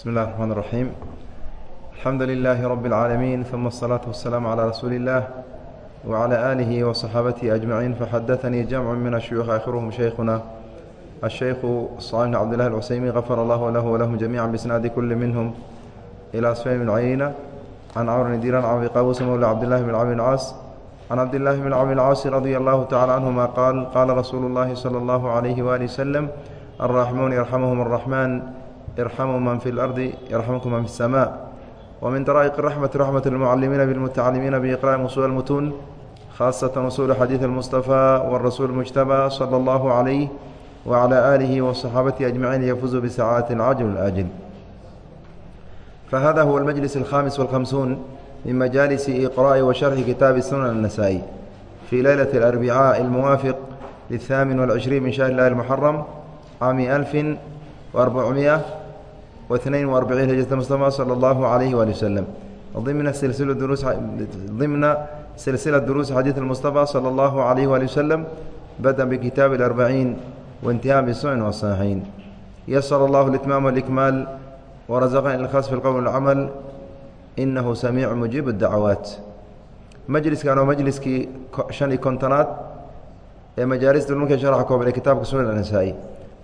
بسم الله الرحمن الرحيم الحمد لله رب العالمين ثم الصلاة والسلام على رسول الله وعلى آله وصحابته أجمعين فحدثني جمع من الشيوخ آخرهم شيخنا الشيخ صالح بن عبد الله العسيمي غفر الله له ولهم جميعا بإسناد كل منهم إلى سفيان بن عيينة عن عمرو بن ديران عن أبي قابوس مولى عبد الله بن عمرو العاص عن عبد الله بن عمرو العاص رضي الله تعالى عنهما قال قال رسول الله صلى الله عليه وآله وسلم الراحمون يرحمهم الرحمن ارحموا من في الأرض يرحمكم من في السماء ومن طرائق الرحمة رحمة المعلمين بالمتعلمين بإقراء أصول المتون خاصة أصول حديث المصطفى والرسول المجتبى صلى الله عليه وعلى آله وصحابته أجمعين يفوزوا بسعادة العاجل الآجل فهذا هو المجلس الخامس والخمسون من مجالس إقراء وشرح كتاب السنن النسائي في ليلة الأربعاء الموافق للثامن والعشرين من شهر الله المحرم عام ألف وأربعمائة واثنين وأربعين هجرة المصطفى صلى الله عليه وآله وسلم ضمن سلسلة دروس ضمن سلسلة دروس حديث المصطفى صلى الله عليه وآله وسلم بدأ بكتاب الأربعين وانتهاء بالسنن والصحيحين يسر الله الإتمام والإكمال ورزقنا الإخلاص في القول والعمل إنه سميع مجيب الدعوات majliskan oo majliskii شhan iyo kontonaad ee majaalista dhulka sharxa kooban ee kitaabka sunan anasaa'i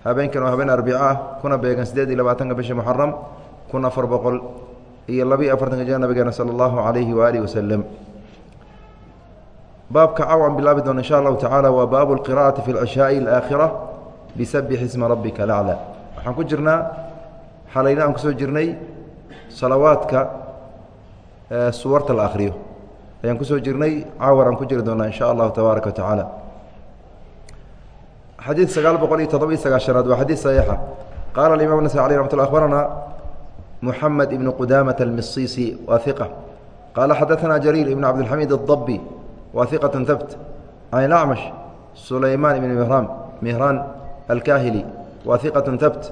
habeenkan oo habeen arbico ah kuna beegan siddeed iyo labaatanka bisha muxaram kun afar boqol iyo labiiyo afartanka jir nabigeena sala allahu calayhi waaalihi wasalam baabka cawan bilaabi doona insha allahu tacaala waa baabu lqira'ati fi lcishaaءi alaakhira bisabix isma rabbika lacla waxaan ku jirnaa xalayna aan ku soo jirnay salawaadka suwarta la akhriyo. Ayaan ku soo jirnay caawar aan ku jiri doonaa insha allahu tabaaraka wa xadiid sagaal boqol iyo toddoba iyo sagaashanaad waa xadiid saxiixa qaala alimaam nasai aleh raxmat lla akhbarana muxamed ibnu qudaamat almisisi waa iqa qaala xadaanaa jariir ibn cabdilxamiid adabbi waa iqatun habt can ilacmash sulaymaan ibn mihram mihraan alkahili waa iqatun habt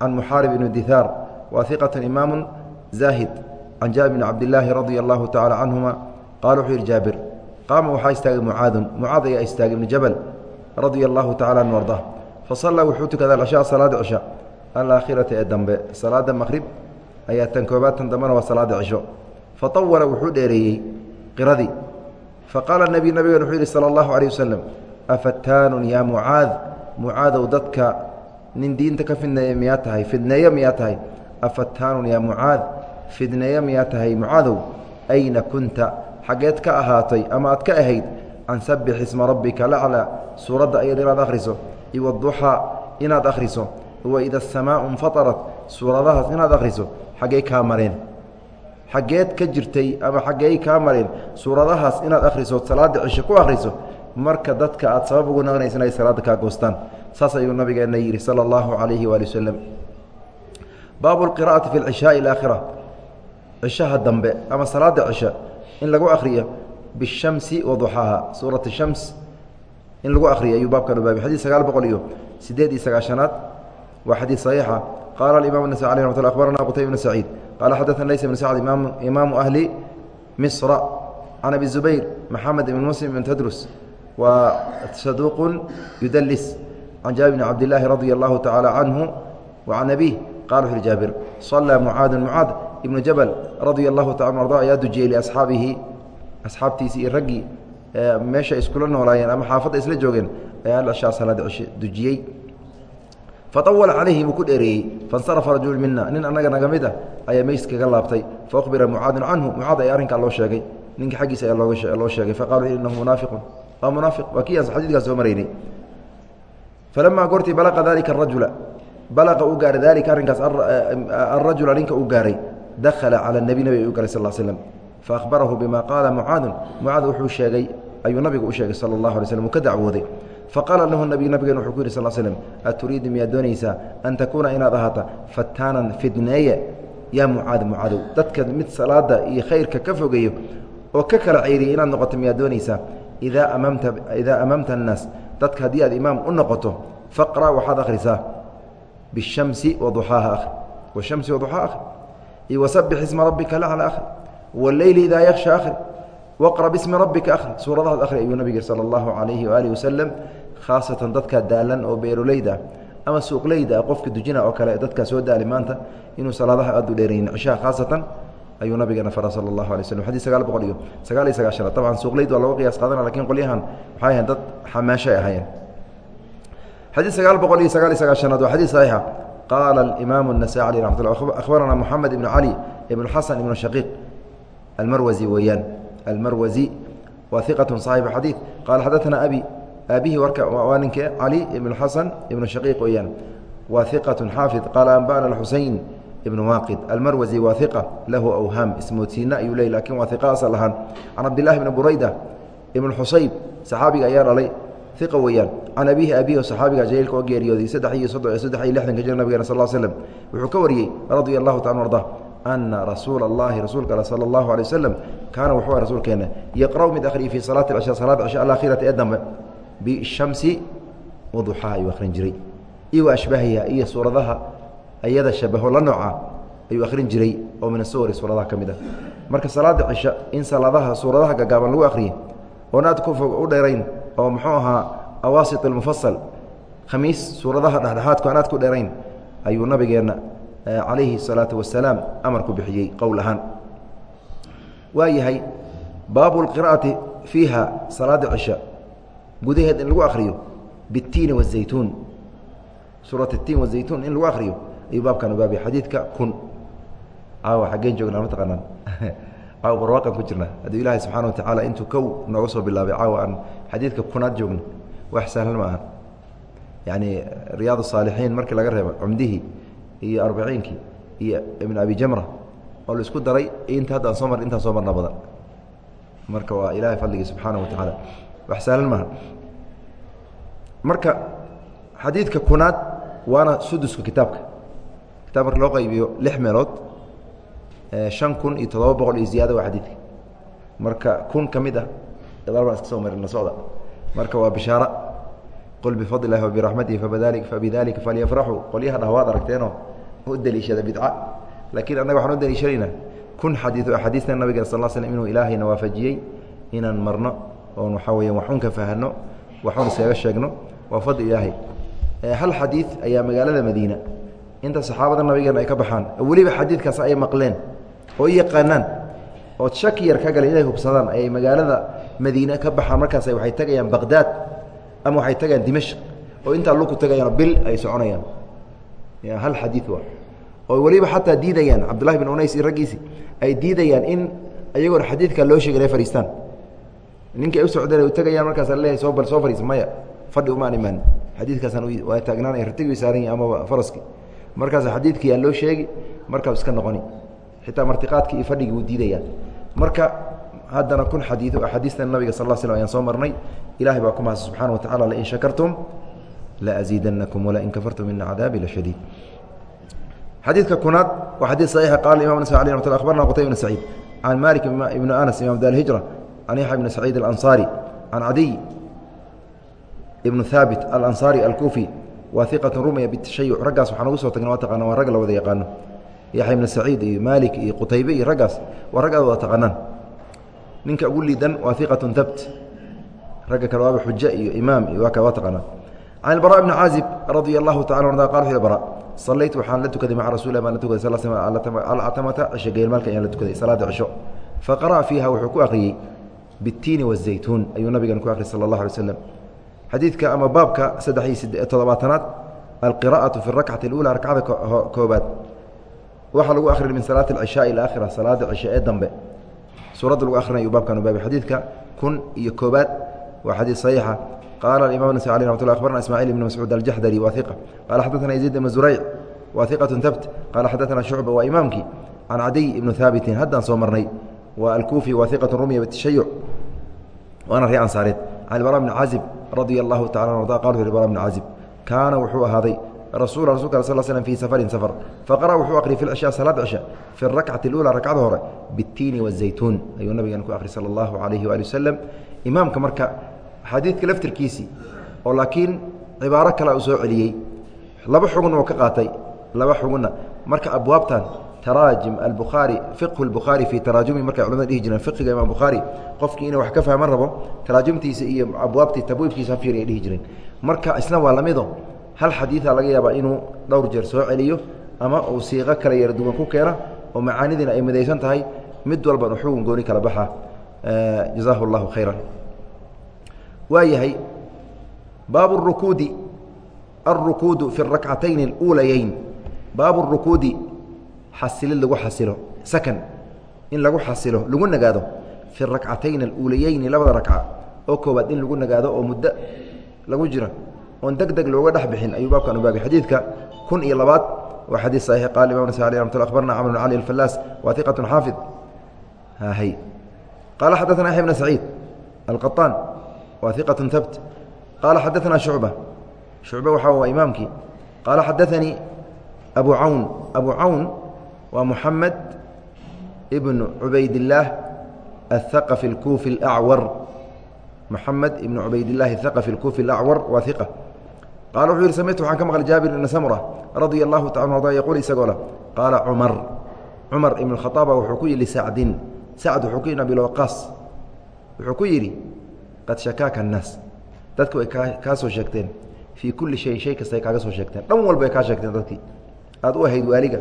can muxaarib ibn dihaar waa iqatun imaamu zaahid can jaabir bn cabdilaahi radia allahu tacala canhuma qaala wuxuu yihi jaabir qaama waxaa istaagay mucaadun mucaad ayaa istaagay ibnu jabal radia allahu tacala an arda fasallaa wuxuu tukaday alcishaa salaada cisha alaakhirata ee dambe salaada maqhrib ayaa tan koobaad tan dambena waa salaada cisho fatawala wuxuu dheereeyey qiradii. Faqaala nebiy nabigeen wuxuu yidhi sala allahu caleyh wasalam afataanun yaa mucaad? Mucaadow dadka nin diinta ka fidneeya miyaa tahay? Fidneeyo miyaa tahay? Afataanun yaa mucaad? Fidneeyo miyaa tahay? Mucaadow ayna kunta? Xaggeed ka ahaatay ama aad ka ahayd can sabix isma rabbika laclaa suuradda ayad inaad akhriso iwaduxaa inaad akhriso. Waida asamaau infatarat. Suuradahaas inaad akhriso xaggey kaa mareen. Xaggeed ka jirtay ama xaggey kaa mareen. Suuradahaas inaad akhriso salaadda cisho ku akhriso marka dadka aad sabab ugu naqnaysa inay salaadda kaa goostaan. Saas ayuu nabigeenna yidhi sala allahu calayhi waali wasalam baabu lqira'ati fi lcishaai alaakhira cishaha dambe ama salaada cisha in lagu akhriyo bishamsi waduxaaha suurat shams in lagu akhriya ayuu baabkan ubaabay xadiid sagaal boqol iyo sideed iyo sagaashanaad waa xadiid saxiixa qaala alimamu nasai aleh ramat lla abarana bn saciid qaala xadana laysa bn sacd imaamu ahli misra can abi zubayr maxamed ibn muslim ibn tadrus waa saduuqun yudalis can jaabir bn cabdillaahi radia allahu tacaala canhu wa can abiih qala jaabir sallaa mucaadun mucaad ibnu jabal radia allahu taala arda ayaa dujiyey liasxaabihi asxaabtiisii iyo raggii meesha iskula noolaayeen ama xaafadda isla joogeen ayaa salaada cishe dujiyey faawala calayhim uu ku dheereeyey faاnsarafa rajul mina nin annaga naga mid ah ayaa meys kaga laabtay. Faأkhbira mucaadun canhu mucaad ayaa arrinkaa loo sheegay ninka xaggiisa ayaa loo sheegay faqala inahu munaafiqun. Waa munaafiq waa kii aan xadiidkaas soo maraynay falamaa goortii balaqa dalika arajula balaqa uu gaaray dalika arrinkaas arajula ninka uu gaaray dakhala cala nebi nebi u garay sal slm faahbarahu bima qaala mucaadun mucaad wuxuu sheegay ayuu nabigu u sheegay sala اllahu alay slm uu ka dacwooday faqaala lahu nabi nabigeen wuxuu ku yidhi sal slm aturiidu miyaad doonaysaa an takuuna inaad ahaata fataanan fidneeye yaa mucaad mucaadow dadka mid salaada iyo khayrka ka fogeeyo oo ka kala ceyriya inaad noqoto miyaad doonaysaa idaa amamta idaa amamta annaas dadka haddii aad imaam u noqoto faqra' waxaad akhrisaa bishamsi waduxaaha akhri washamsi waduxaa akhri iyo wasabix isma rabbika lacla akhri wاleyli idaa yaksha akhri waqra bismi rabbika akhri suuradahaas akhri ayuu nabig sala allahu calayhi waaalih wasalam khaasatan dadka daalan oo beeroleyda ama suuqleyda qofka dujina oo kale dadkaa soo daali maanta inuu salaadaha aad u dheeraynin cishaha khaasatan ayuu nabigeena fara sala allahu alay slm xadii sagaal boqol iyo sagaal iyo sagaashanaad dabcan suuqleyd waa looga qiyaas qaadana lakin qolyahan waxay ahayn dad xamaashay ahaayeen xadii sagaal boqol iyo sagaal iyo sagaashanaad waa xadii saxiixa qaala alimaamu الnasaي alيh ramat lla akhbarana moxamed ibnu cali ibn xasan ibnu shaqiiq almarwazi weeyaan almarwazi waa iqat صaaxibu xadiid qaala xadaثana abi aabihi warka waa ninkee cali ibn xasan ibnu shaqiiq weeyaan waa iqaة xaafid qaala anba'na xusein ibn waaqid almarwazi waa iqa lahu awhaam ismoodsiina ayuu ley lakin waa iqa asal ahaan can cabdillahi bni burayda ibn xusayb saxaabiga ayaa dhalay iqa weeyaan can abihi abihi saxaabiga jaliilka oo geeriyooday saddex iyo soddon saddex iyo lixdanka jir nabigeena sal slm wuxuu ka wariyey radia allahu taala arda ana rasuula اllahi rasuulka al sala allahu alay waslem kaana wuxuu ah rasuulkeena yaqra'u mid akhriyi fii salaati cisha salaada cisha alaakhirati ee dambe bishamsi waduxaha ayuu akhrin jiray iyo wa ashbaahiha iyo suuradaha ayada shabaho la nooca ayuu akhrin jiray oo min asuwari suuradaha ka mid ah marka salaada cisha in salaadaha suuradaha gagaaban lagu akhriye oon aad ku fog u dheerayn oo muxuu ahaa awaasit almufasal khamiis suuradaha dhexdhexaadku aan aad ku dheerayn ayuu nabigeenna calayhi الsalaatu wasalaam amar ku bixiyey qowl ahaan waa yahay baabu اlqira'ati fiiha salaada cisha gudaheed in lagu akhriyo bitiini wazaytuun suurat اtiin wazaytuun in lagu akhriyo ayuu baabkan baabay xadiidka kun caawa xaggeen joognaa mataqaanaan caawa barwaaqan ku jirna hadduu ilaahay subxaana wa tacaala intuu kow nooga soo bilaabay caawa aan xadiidka kunaad joogno wax sahlan ma aha yacni riyaad الsaalixiin markii laga reebo cumdihii iyo arbaciinkii iyo ibn abi jamra oo la isku daray. Inta hadda aan soo mar intaan soo marna badan. Marka waa ilaahay fadligii subxaana wa tacaala. Wax sahlan maaha. Marka xadiidka kunaad waana suduska kitaabka. Kitaab marka loo qaybiyo lix meelood shan kun iyo toddoba boqol iyo ziyaada waa xadiidka. Marka kun ka mid ah gadaal iska soo marin la socda. Marka waa bishaara. Qul bifadl illahi wabiraxmatihi fabadali fabidalika falyafraxuu qolyaha dhah waad aragteenoo u deliishada bidca. Laakiin annaga waxaan u deliishanaynaa kun xadiiu axaadiista nabiga sal l slm inuu ilaahayna waafajiyey inaan marno oon waxaa weya waxun ka fahano waxun iskaga sheegno waa fadli ilaahay. Hal xadiid ayaa magaalada madiina. Inta saxaabada nabigeena ay ka baxaan weliba xadiidkaas ay maqleen oo yaqaanaan ood shaki yar ka galeen inay hubsadaan ayay magaalada madiine ka baxaan. Markaas waxay tegayaan baqdaad ama waxay tagayaan dimashq oo intaa luku tagayaan bil ay soconayaan hal xadii waa. Oo weliba xataa diidayaan cabdullahi bin unays iyo raggiisi ay diidayaan in ayagoona xadiidka loo sheegay inay fadhiistaan. Ninkii ay u socdeen ay u tegayaan markaasa leeyahay soo bal soo fadhiisa maya. Fadhi umaan imaan xadiidkaasaan waa taagnaanaya rartigii saaran yahi amaba faraskii markaas xadiidkii aa loo sheegi markaa iska noqoni. Xitaa martiqaadkii iyo fadhigii wuu diidayaan. Marka haddana kun xadiido axaadiista nabiga sal slam ayaan soo marnay. Ilahay baa ku mahadsa subxana wa tacala lain shakartum laaziidanakum walain kafartum ina cadaabi lashadiid xadiidka kunaad waa xadiid saxiixa qala imam nas alي mat abarna qutayb bn saciid can malik ibn anas imam dar hijra can yaxya bn saciid alanصari can cadiy ibn haabit alanصari alkufi waa iqat rumya bitashayuc raggaas waxaan ugu soo tagna waa taqana waa rag la wada yaqaano yaxya ibn saciid iyo maalik iyo qutaybe iyo raggaas waa rag aad wada taqaanaan ninka ugu liidan waa iqatun habt ragga kale waaba xujo iyo imaam iyo waa ka waa taqaanaan can ilbara bni caazib radia allahu tacala wuxu bara sallaytu waxaan la tukaday maca rasulilah baan la tukaday sal sl alcatamata cisho geelmaalka ayaan la tukaday salaada cisho faqara'a fiiha wuxuu ku akhriyey bitiini wazaytuun ayuu nabigan ku akhriyay sala allah alay slam xadiidka ama baabka saddex iyo toddobaatanaad alqira'atu fi rakcati اlula rakcada koobaad waxaa lagu akhriya min salaati alcishaai ila akhira salaada cisho ee dambe suuradda lagu akhrinayo baabkan baabay xadiidka kun iyo koobaad waa xadiid saxiixa qaala aimam nas alي ramat lla abarna ismaaciil ibn mascuud aljaxdari waa iqa qala xadaثana yaziid ibn zurayc waa iqatu habt qaala xadaثana shucba waa imaamkii can cadiy ibni haabitin haddaan soo marnay waa alkuufi waa iqatu rumya bitashayuc waana ree ansaareed can bara bni caazib radia allahu tacala an arda qal wuxu bara bni caazib kaana wuxuu ahaaday rasul rasulka al sl slm fii safarin safar faqara wuxuu akhriyay fi lcishaa salaad cisha fi rakcati اlula rakcada hore bitiini wazaytuun ayuu nabigan ku akhriy sala allahu alayhi waali wasalam imaamka marka xadiidka laftirkiisii oo laakiin cibaaro kale uu soo celiyey. Laba xugun oo ka qaatay laba xugunna marka abwaabtan taraajim albukhaari fiqhu اlbukhaari fii taraajumi. Markay culamada dhihi jireen fiqiga imaam bukhaari qofkii inuu wax ka fahman rabo taraajumtiisa iyo abwaabtii tabwiibkiisa hafiir ay dhihi jireen. Marka isna waa lamido hal xadiida laga yaabaa inuu dhowr jeer soo celiyo ama uu siiqo kale yar duwan ku keena oo macaanidiina ay midaysan tahay mid walban xugun gooni kala baxa. Jazaahu اllahu khayra waa yahay baabu الrukuudi الrukuudu fi الrakcatayn اuulayeyn baabu الrukuudi xasilid lagu xasilo sakan in lagu xasilo lagu nagaado fi rakcatayn اuulayeyni labada rakca oo koowaad in lagu nagaado oo muddo lagu jiro oon deg deg looga dhex bixin ayuu baabkan u baabay xadiidka kun iyo labaad waa xadiid saxiix qaal imam nasa alي ramat abarna camr bn cali alfalaas wa iqat xaafid hy qaala xadaثna yaxya bn saciid alqaطaan wa iqaة habt qaala xadaثna shucba shucbe waxaa waa imaamkii qaala xadaثanii abu cawn abu cawn waa muxamed ibn cubaydillaah aلthaqfi اlkuufi اlأcwar محamed iبn cubaydالlahi الثqفi الkufi الأcwar waa ثiqة qaala wuxuu yihi samictu waxaan ka maqlay jaabir ibn samura radia الlahu taala arda yaquul isagoo leh qaala cumar cumar ibn الkhaطaaba wuxuu ku yihi sacdin sacd wuxuu ku yihi abilwaqaas wuxuu ku yidhi qad shakaaka annaas dadki way kaa soo sheegteen. Fii kulli shayin shay kastay kaaga soo sheegteen. Dhan walba ay kaa sheegteen dadkii. Aad u ahayd waaliga.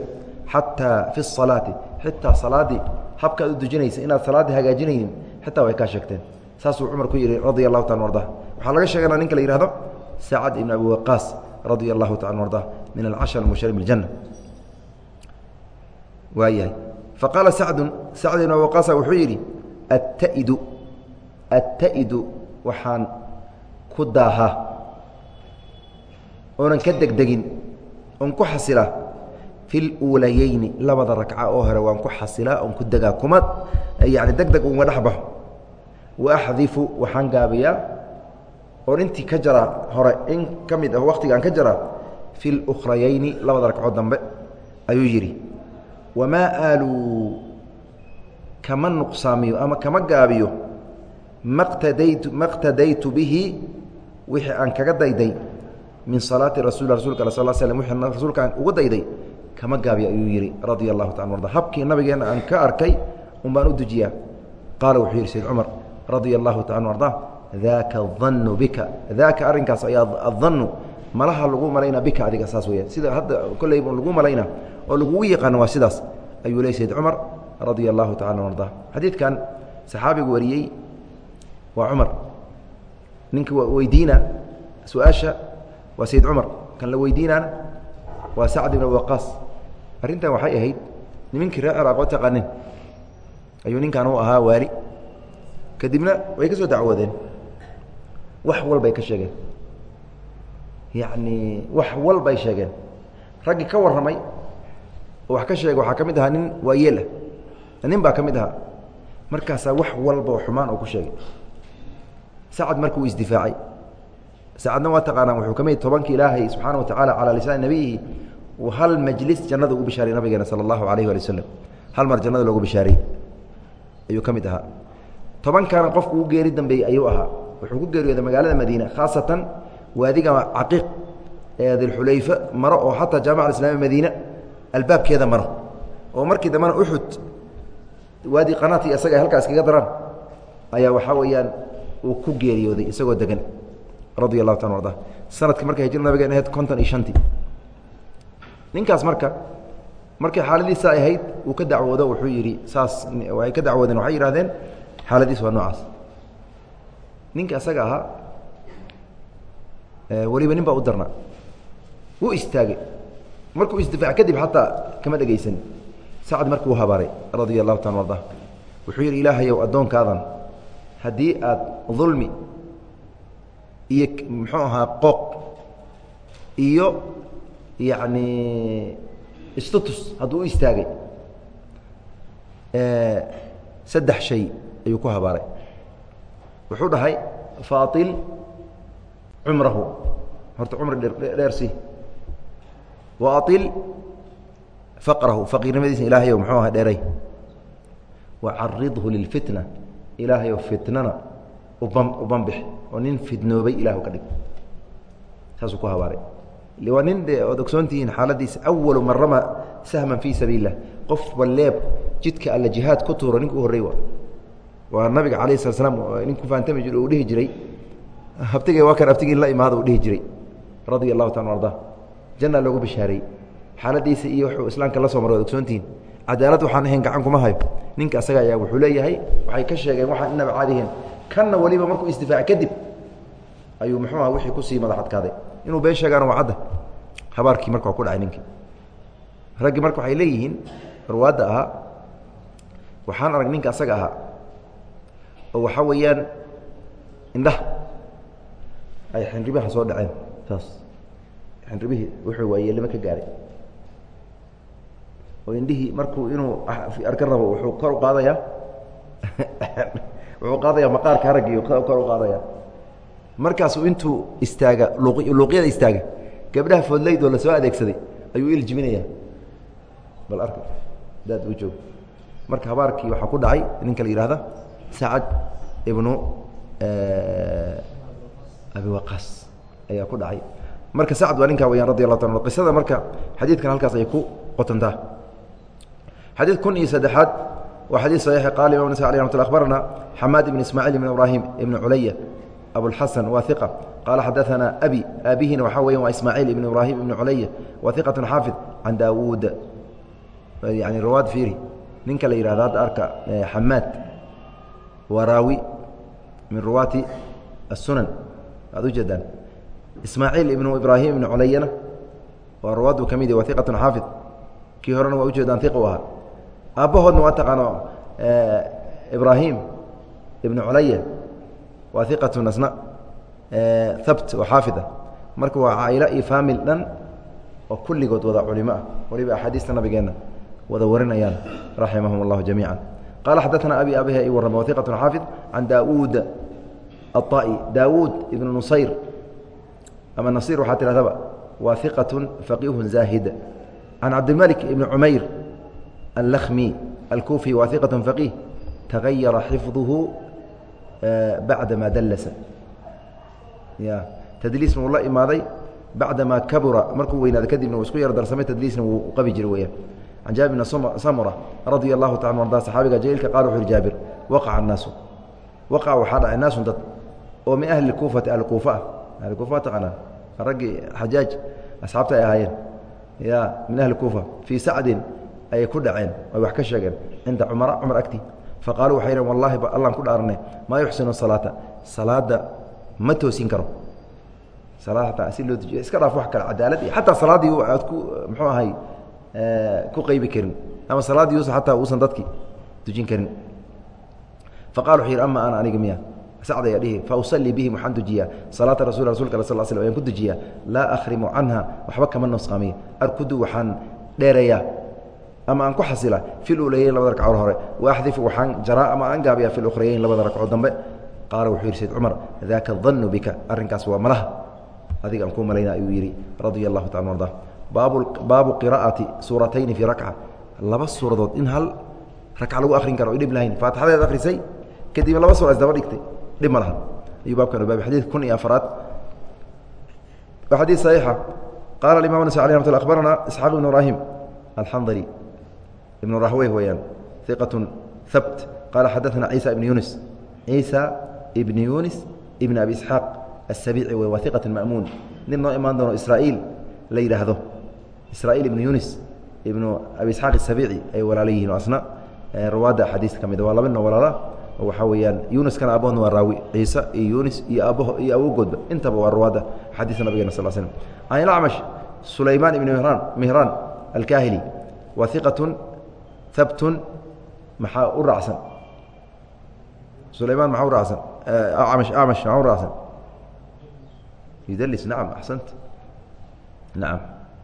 Xataa fi salaati xitaa salaaddii habka aad u dujinaysa inaad salaaddii hagaajinaynin xitaa way kaa sheegteen. Saasuu cumar ku yidhi radia allahu taala arda waxaa laga sheegana ninka la yihahdo sacad ibn abi waqaas radia allahu taala arda min alcashar almubashariin biاljanna waayahay faqaala sacdu sacd ibn abi waqaasa wuxuu yidhi attaidu attaidu waxaan ku daahaa. Oonan ka degdegin oon ku xasila fi luulayeyni labada rakca oo hore waan ku xasilaa oon ku degaa kuma yani deg uma dhex baxo. Waaxdifu waxaan gaabiyaa oon intii ka jaraa hore in ka mid ah wakhtigaan ka jaraa fi lukhrayeyni labada ragcood dambe ayuu yidhi. Wamaa aaluu kama nuqsaamiyo ama kama gaabiyo maqtadaytu maqtadaytu bihi wixii aan kaga dayday min salaati rasul rasulka al sal slm wixii rasuulka aan ugu dayday kama gaabiyo ayuu yidhi radia allahu taala arda habkii nabigeenna aan ka arkay un u dejiyaa qaala wuxuu yidhi sayd cumar radia allahu taala arda daaka adanu bika. Daaka arrinkaas ayaa adanu malaha lagu malayna bika adiga saas weyaan sida hadda kolleyba lagu malayna oo lagugu yaqaano waa sidaas ayuu ley sayd cumar radia allahu tacala arda xadiidkan saxaabigu wariyey waa cumar. Ninka weydiina su'aasha waa sayd cumar. Kan la weydiinaana waa sacd ibn waqaas arrintan waxay ahayd nimankii reer ciraaq oo taqaanin ayuu ninkan u ahaa waali. Kadibna way ka soo dacwoodeen wax walbay ka sheegeen. Yacni wax walbay sheegeen. Raggii ka warramay oo wax ka sheegay waxaa ka mid ahaa nin waayeelah nin baa ka mid ahaa. Markaasaa wax walba oo xumaan oo ku sheegay sacad marka uu isdifaacay. Sacadna waa taqaanaa wuxuu ka mid tobankii ilaahay subxaana wa tacaala calaa lisaani nabiyihi uu hal majlis jannada ugu bishaaray nabigeena sala allahu alayh waali wasalam hal mar jannada loogu bishaaray. Ayuu ka mid ahaa. Tobankaana qofku u geeri dambeeyey ayuu ahaa. Wuxuu ku geeriyooday magaalada madiina khaasatan waadiga caqiiq ee dilxulayfa maro oo xataa jaamaca alislamiya madiina albaabkeeda maro. Oo markii dambena uxud waadi qanaati isaga ay halkaas kaga daraan. Ayaa waxaa weeyaan uu ku geeriyooday isagoo degan radia allahu taala arda sanadka markay hijra nabigeen ahayd konton iyo shantii. Ninkaas marka markay xaaladiisa ay ahayd uu ka dacwoodo wuxuu yidhi saas ay ka dacwoodeen. Waxay yidhahdeen xaaladiis waa noocaas. Ninka isaga ahaa weliba nin baa u darnaa. Wuu istaagay. Markuu isdifaac kadib xataa kama dhegaysan sacad markuu habaaray radia allahu taala arda wuxuu yidhi ilaahayow addoonkaadan haddii aad dulmi iyo muxuu ahaa qooq iyo yacni istutus hadduu u istaagay saddex shay ayuu ku habaaray. Wuxuu dhahay faail cumrahu. Horta cumri dheersi wa ail faqrahu. Faqiirnimadiisa ilaahayow muxuu aha dheeray. Wa caridhu lilfitna ilaahayow fitnana uban ubanbix oo nin fidnoobay ilahu ka dhig. Saasuu ku habaaray. Waa nin de oad ogsoontihiin xaaladiisa awalu man rama sahman fii sabiil lah qof baleeb jidka alla jihaad ku tuuro ninka u horrey wa waa nabiga calayh sala slam ninku faantami jir uu dhihi jiray. Habtigay waa kan abtigii la imaada uu dhihi jiray. Radia allahu taala arda janna loogu bishaareeyey xaaladiisa iyo wuxuu islaamka la soo maray waad ogsoontihiin cadaalad waxaan ahayn gacan kuma hayo. Ninka asaga ayaa wuxuu leeyahay waxay ka sheegeen waxaan inaba caadihiin kanna weliba markuu isdifaac kadib ayuu muxuu aha wixii ku sii madax adkaaday inuu been sheegaana waa cadda. Habaarkii marka waa ku dhacay ninkii. Raggii marka waxay leeyihiin barwaadda ahaa waxaan arag ninka asaga ahaa oo waxaa weeyaan indhaha ay xinribaha soo dhaceen. Saas xinribihii wuxuu waayeelnimo ka gaaray oo indhihii markuu inuu arka rabo wuxuu kor u qaadayaa wuxuu qaadayaa maqaarka haraggiiu kor u qaadaya markaasuu intuu istaaga luuqyada istaaga gabdhaha foodleydoo la soo adeegsaday ayuu il jibinaya bal arka daad u joog. Marka habaarkii waxaa ku dhacay ninka la yihahda sacad ibnu abi waqaas ayaa ku dhacay. Marka sacad waa ninkaa weyaan radi allahu ta qisada marka xadiidkan halkaas ay ku qotantaa xadiid kun iyo saddexaad waa xadiid saxiix qaala imam nas alي mat abarana xamaad ibn ismaaciil ibn ibraahim ibn culaya abوxaسن wa ثiq qaala xadaثana abi aabihina waxaa weya waa ismaaciil ibn ibrahim ibn culaya wa ثiqaة xaafid can daawuud yani rawaad fiiri ninka la yihahdo hadda arka xamaad waa raawi min ruwaati الsunan aad u jeedaan ismaaciil ibnu ibraahim ibn culayana waa rawaadu ka mid wa iqaة xaafid kii horena waa ujeedaan iq u ahaa aabbahoodna waa taqaano ibrahim ibnu culaya waa iqatun asna habt oo xaafida marka waa caailo iyo faamil dhan oo kulligood wada culimo ah waliba axaadiista nabigeenna wada warinayaan raximahum اllahu jamiica qaala xadaana abi abahi i warrame waiqat xaafid can daawuud aai daawuud ibnu nusayr ama nasir waxaa tidhahdaba waa iqatun faqiihun zaahid can cabdimalik ibni cumayr allkhmi alkufi waa iqaة faqiih tagayara xifduhu bacdama dallasa ya tadliis wuu la imaaday bacdamaa kabura markuu weynaado kadibna uu isku yar darsamay tadliisna wuu qabi jiray weyaan can jaabir bn samura radia allahu taala arda saxaabiga jaliilka qala wuxu uhi jaabir waqaca annaasu waqaca waxaa dhacay naasun dad oo min ahli kuufati ahli kuufa ah ahli kuufa waa taqaanaa raggii xajaaj asxaabta ay ahaayeen ya min ahli kuufa fii sacdin ayay ku dhaceen ay wax ka sheegeen cinda cumara cumar agti. Faqaaluu waxay dhaheen wallahi allaan ku dhaaranay maa yuxsinu salaata. Salaadda ma toosin karo. Salaad hataa si loo dejiyo iska dhaaf wax kale cadaalad iyo xataa salaaddii aad ku muxuu ahay ku qaybi karin. Ama salaaddii uusan xataa uusan dadki dujin karin. Faqala wuxuu yidhi ama ana aniga miya. Sacd ayaa dhihi fa bihim waxaan dujiyaa. Salaata rasul rasulka al sal sl ayaan ku dujiyaa. Laa akhrimu canha waxba kama nusqaamiya. Arkudu waxaan dheereeyaa ama aan ku xasila fi luulayeyn labada ragcood hore. Waaxdifu waxaan jaraa ama aan gaabiya fi lukhrayeyn labada ragcood dambe. Qaala wuxuu yidhi sayd cumar daaka dannu bika? Arrinkaas waa malaha. Adiga aan kuu malayna ayuu yidhi radia allahu taala arda baabu qiraa'ati suuratayni fii rakca laba suuradood in hal rakca lagu akhrin karo dhib lahayn. Faatixadeed akhrisay? Kadibna laba suura isdaba dhigtay. Dhib ma laha. Ayuu baabkan baab xadiid kun iyo afaraad. Waa xadiid saxiixa. Qaala imam nas alي mat abarana isxaaq ibn ibraahim alxandali ibn rahwey weyaan iqaة habt qaala xadaثna ciisa ibn yunis ciisa ibn yunis ibn abi isxaaq aلsabici wey waa iqaة ma'muun nin noo imaan doono israa'iil la yidhaahdo israa'iil ibn yunis ibnu abi isxaaq asabici ay walaalo yihiin asna rawaadda axaadiista ka mida waa laba nin oo walaala oo waxaa weeyaan yunuskana aabahoodna waa raawi ciise iyo yunis iyo aabaho iyo awogoodba intaba waa rawaadda axaadiista nabigena sal slm can ilacmash sulaymaan ibn mihraan mihraan alkaahili waa iqatun habtun maxaa u raacsan? Sulaymaan maxaa u raacsan? Amash amash maxaa u raacsan? Yudlis nacam axsant nacam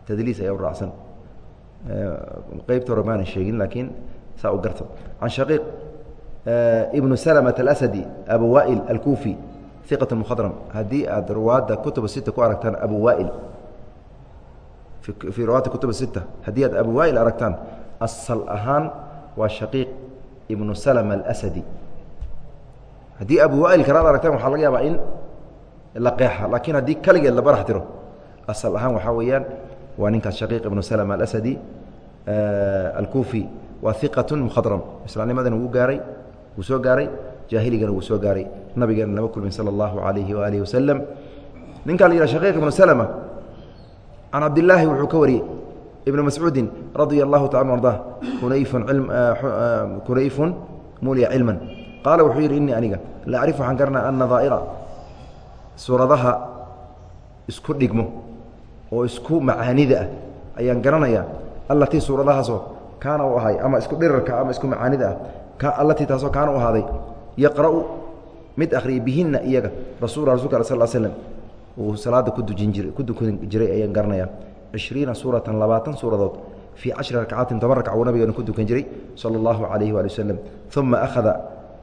tadliis ayaa u raacsan. Qeybta hore maanan sheegin laakiin saa u garta can shaqiiq ibnu salmt alasadi abu waa'il alkuufi iqat mukhadram haddii aad ruwaadda kutuba sita ku aragtaan abu waa'il fii ruwaadda kutuba sita haddii aad abu waa'il asal ahaan waa shaqiiq ibnu salma alasadi haddii abu waa'il kalaad aragtaan waxaa laga yaabaa in la qeexa laakiin haddii kaligeed la barax tiro asal ahaan waxaa weeyaan waa ninkaas shaqiiq ibnu slm alasadi alkuufi waa iqatu mukhadram islaamnimadana wuu gaaray wuu soo gaaray jaahiligana wuu soo gaaray nabigeena lama kulmin sala allahu alayhi waalihi wasalam ninkaa la yihah shaqiiq ibnu slma can cabdilaahi wuxuu ka wariyey ibn mascuudi radia allahu taala arda kunayfun kunayfun mulya cilman qaala wuxuu yidhi innii aniga la acrif waxaan garanaa an nadaa'ira suuradaha isku dhigmo oo isku macaanida ah ayaan garanayaa allatii suuradahaasoo kaana u ahay ama isku dhirarka ama isku macaanida ah allatii taasoo kaana u ahaaday yaqra'u mid akhriyay bihinna iyaga rasul rasulka al sal slm uu salaada ku dujin jiray ku dukan jiray ayaan garanayaa cishriina suuratan labaatan suuradood fii cashri rakcaatin toban rakc uu nabigeena ku dukan jiray sala allahu calayhi waali wasalam uma akhada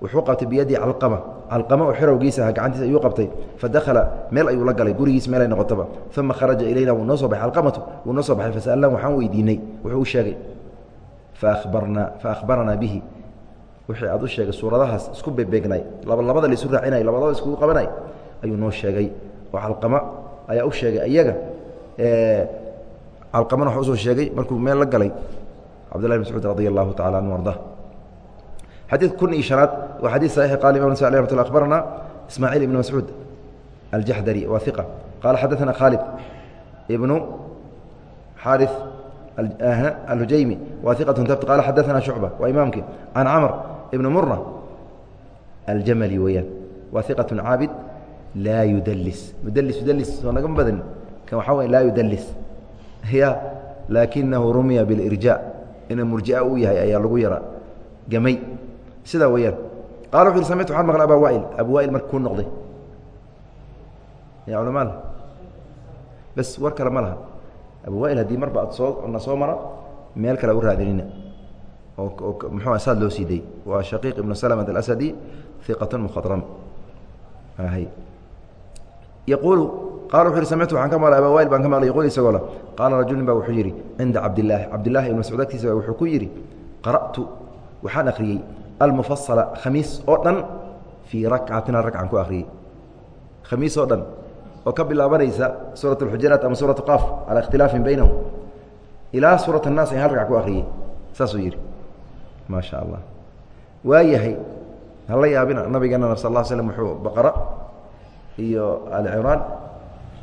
wuxuu qabtay biyadii calqama calqama oo xerowgiisa aha gacantiisa ayuu qabtay fadakhala meel ayuu la galay gurigiis meelay noqotaba uma kharaja ilayna wuu noo soo baxay calqamatu wuu noo soo baxay fasalnaa waxaan weydiinay wuxuu u sheegay fabarnaa faahbaranaa bihi wixii aad u sheegay suuradahaas isku bebeegnay labalabada laisu raacinay labadaba iskugu qabanay ayuu noo sheegay oo calqama ayaa u sheegay iyaga alqaman wax u soo sheegay markuu meel la galay cabdullahi mascuud radi allahu tacala anhu arda. Xadiid kun iyo شhanaad waa xadii saxiix qala imam sa amat abarana ismaaciil ibn mascuud aljaxdari waa iqa qaala xadaana khaalid ibnu xaari alhujaymi wa iqatun tabt qala xadaana shucba waa imaamkii can camr ibn murna aljamali weeyaan waa iqatun caabid laa yudalis mudalis yudalis soo naga badan kan waxaa wey laa yudalis ya laakinahu rumiya biاlirjaa inuu murjia uu yahay ayaa lagu yara gamay. Sidaa weyaan qala wuxu uhi samictu waxaan maqlay aba wail. Abu wail marka kuu noqday. Ya culama lah bes war kale ma laha. Abu wail haddii marba ad soo na soo mara meel kale u raadinina. Oo muxuu saad loo sii dayy waa shaqiiq ibnu salmt alasadi iqat mkhadram yaquulu qala wuxu uhi samictu waxaan ka maqlay abawayl baan ka maqlay yquul isagoo leh qaala rajulin ba wuxuu yidhi cinda cabdillaahi. Cabdillaahi ibn mascuud agtiisa ba wuxuu ku yidhi qara'tu waxaan akhriyey almufasala khamiis oo dhan fii rakcatin hal ku akhriyey. Khamiis oo dhan oo ka bilaabanaysa suurat alxujaraat ama suuratu qaaf calaa ikhtilaafin baynahum. Ilaa suurat annaas in hal ragc ku akhriyey saasuu yidhi. Maa allah. Waa yahay hala yaabin nabigeena sal l slam wuxuu baqara iyo ali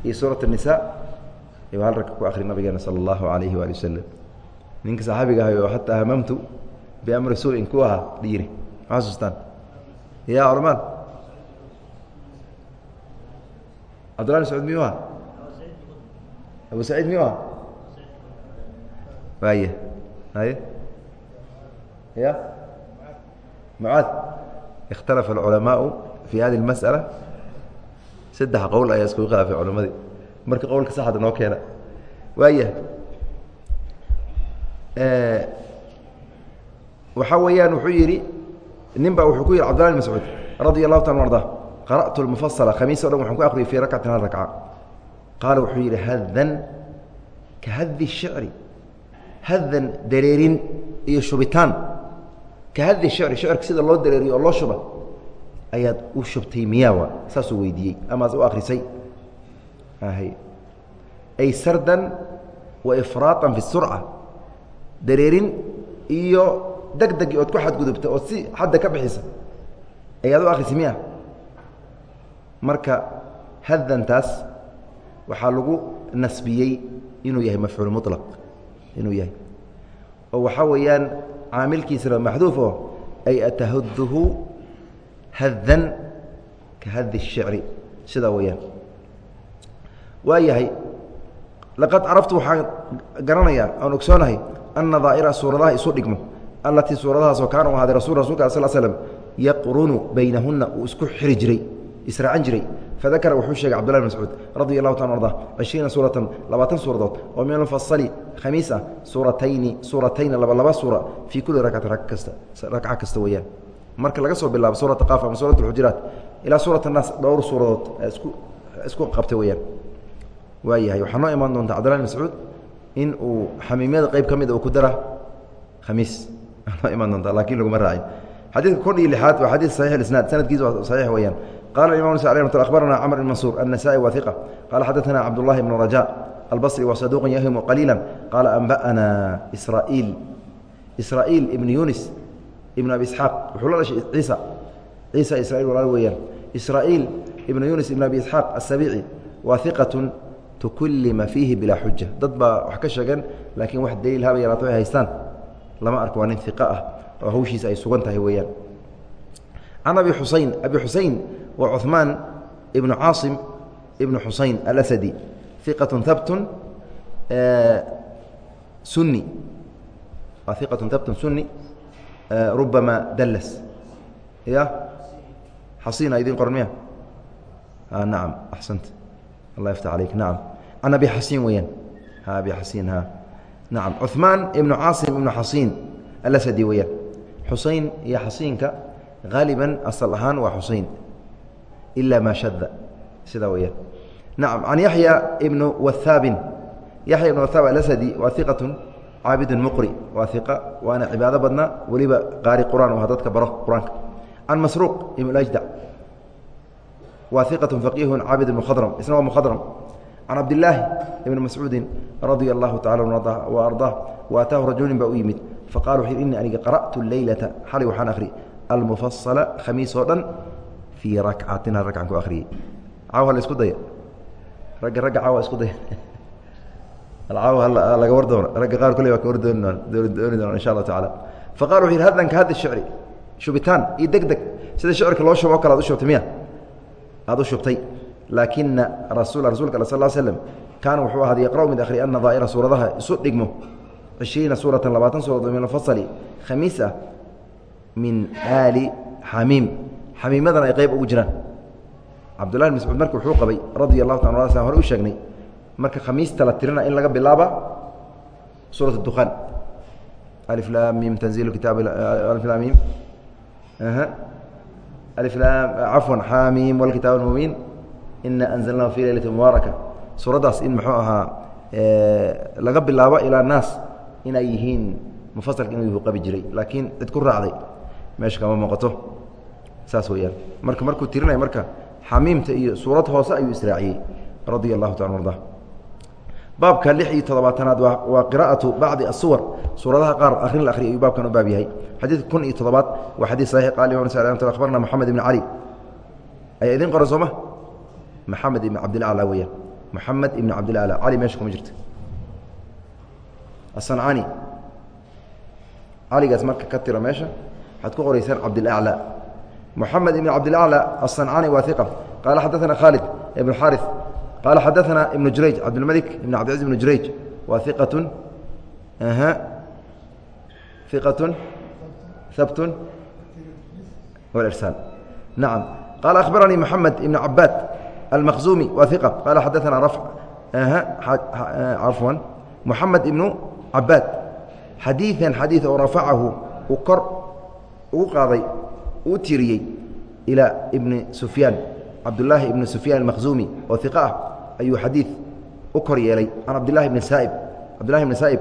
iyo suuraة الnisa ayuu hal ragc ku akhri nabigeena salى اllahu عalayhi waali waslm ninka saxaabiga ahay oo hataa hamamtu bimri suuin ku ahaa yiri ma xasuustaan ya culmaan cabdullah bin scuud miyuu aha abu saciid miyuu aha waye haye ya mucaad ikhtalafa alculamaau fi hadi اlmasأala saddex qowl ayaa iskugu khilaafay culamadii marka qowlka saxda noo keena. Waaya waxaa weeyaan wuxuu yidhi nin ba wuxuu ku yidhi cbdullah bn mascuud radia allahu ta arda qara'tu lmufasala khamiis o dhan waxaan ku akriyay fii rakcatin hal rakca qaala wuxuu yidhi hadan ka hadi shicri hadan dareerin iyo shubitaan ka hadi shicri shicirka sida loo dareeriyo oo loo shuba ayaad u shubtay miyaawa saasuu weydiiyey amaad u akrisay ay sardan wa ifraatan fi surca dareerin iyo degdegi ood ku xadgudubta oo si xadda ka bixisa. Ayaad u akhrisa miya marka hadantaas waxaa lagu nasbiyey inuu yahay mafcuul mulaq inuu yahay. Oo waxaa weeyaan caamilkiisana maxduuf ay atahaduhu hadan ka hadi الshicri sidaa weeyaan. Waa yahay laqad caraftu waxaan garanayaa aan ogsoonahay ana daa'ira suuradaha isu dhigmo allatii suuradahaasoo kaana u ahaaday rasul rasulka sal slm yaqrunu baynahuna uu isku xiri jiray israacan jiray. Fadakara wuxuu sheegay cbdullah bn mascuud radi allahu ta arda cishriina suuratan labaatan suuradood oo min almufasali khamiis ah suuratayni suuratayni laba laba suura fii kulli rakcati rakca kasta weeyaan marka laga soo bilaabo suurata qaaf ama suurat اxujuraat ilaa suurat الnaas dhowr suuradood isku isku qabtay weyaan waayahay waxaa noo imaan doonta cbdullah bn mascuud in uu xamiimyada qeyb ka mida uu ku dara khamiis noo imaan doonta lakin laguma raacin xadiidka kon iyo lixaad waa xadiid saxiix isnaad sanadkiisa waa saxiix weeyaan qala imam ns alي mt akhbarana cmr bn mansuur النasائي wa iqa qala xadaثna cabdullahi bn raja albصri wa saduq yahimu qaliila qaala anba'ana sraiil sraa'iil ibn yunis ibn abi isxaaq wuxuu la dhashay ciisa. Ciisa israiil walaal weeyaan. Israa'iil ibnu yunis ibn abi isxaaq asabiici waa iqatun tukullima fiihi bilaa xuja dad baa wax ka sheegeen laakiin wax daliil haba yaraato ay haystaan. Lama arko waa nin iqa ah oo hawshiisa ay sugan tahay weeyaan. Can abi xusayn abi xusayn waa cuثmaan ibnu caasim ibnu xusayn alasadi. Iqatun habtun eh, sunni. Waa iqatun habtun sunni rubama dallas ya xasiina idin qoran miya nacam axsant allah yaftax alayk nacam can abi xasiin weeyaan ha abi xasiin ha nacam cuثmaan ibnu caasim ibnu xasiin alasadi weeyaan xusayn iyo xasiinka haaliban asal ahaan waa xusayn ilaa maa shada sidaa weyaan nacam can yaxya ibnu wahaabin yaxya ibnu wahaab alasadi waa iqatun caabidun muqri waa iqa waana cibaado badna weliba qaari qur'aan waa dadka baro qur'aanka can masruuq ibn ajdac waa iqatun faqiihun caabid mukhadram isna waa mukhadram can cabdilaahi ibni mascuudin radia allahu tacala wa ardaa wa ataahu rajulin baa u yimid faqala wuxu ini aniga qara'tu leylata xalay waxaan akhri almufasala khamiis oo dhan fii rakcatin ragcan ku akhriyey caawa la isku daya ragga ragga caawa isku daya laga war doona ragga qaar kule waa ka war dooni dooni doona insha allahu tacala faqala wuxu yidhi hadlan ka haddi shicri shubitaan iyo deg deg sida shicirka loo shubo o kale ad u shubtay miya? Aada u shubtay. Laakina rasul rasulka al sal slm kaana wuxuu ahaaday yaqra'u mid akhri an nadaa'ira suuradaha isu dhigmo. Cishriina suuratan labaatan suuradood min alfasali. Khamiis ah min aali xamiim xamiimadan ay qayb ugu jiraan. Cabdullahi bn mascuud marka wuxuu qabay radia allahu an hore u sheegnay marka khamiista la tirina in laga bilaaba suurat اdukhaan alif laam mim tanziil kitaab alif laam mim alif laam cafwan xaamiim walkitaab almubiin ina anzalnahu fi leylati mubaaraka. Suuraddaas in muxuu ahaa laga bilaabo ilaa naas inay yihiin mufasalka inuu yuhu qabi jiray. Laakiin cid raacday meesha kama muuqato. Saas weeyaan. Marka markuu tirinaya marka xamiimta iyo suurad hoose ayuu israaciyey. Radia allahu taala arda baabka lix iyo toddobaatanaad waa qira'atu bacdi asuwar suuradaha qaar arrin la ahriy ayuu baabkan u baab yahay. Xadiidka kun iyo toddobaad waa xadii saxiix qaali mt akhbarna moxamed ibni cali ayaa idin qoran sooma? Maxamed ibn cabdilacla weeyaan. Moxamed ibn cabdilacla cali meesha kuma jirta asancani caligaas marka ka tira meesha waxaad ku qoraysaan cabdilacla moxamed ibn cabdilacla asancani waa iqa qaala xadaana khaalid ibn xaari qaala xadaثana ibnu jurayj cabdilmalik ibn cabdilcaziz ibn jurayj waa iqatun iqatun habtun wاlirsaal nacam qaala akhbaranii moxamed ibn cabaad almakhzumi waa iqa qaala xadaثana cafwan moxamed ibnu cabaad xadiiثan xadiiث oo rafacahu uu kor ugu qaaday uu tiriyey ilaa ibni sufyaan cabdulaahi ibni sufyaan almakhzumi oo iqa ah ayuu xadiid u kor yeelay can cabdilahi bni saaib cabdillahi bni saa'ib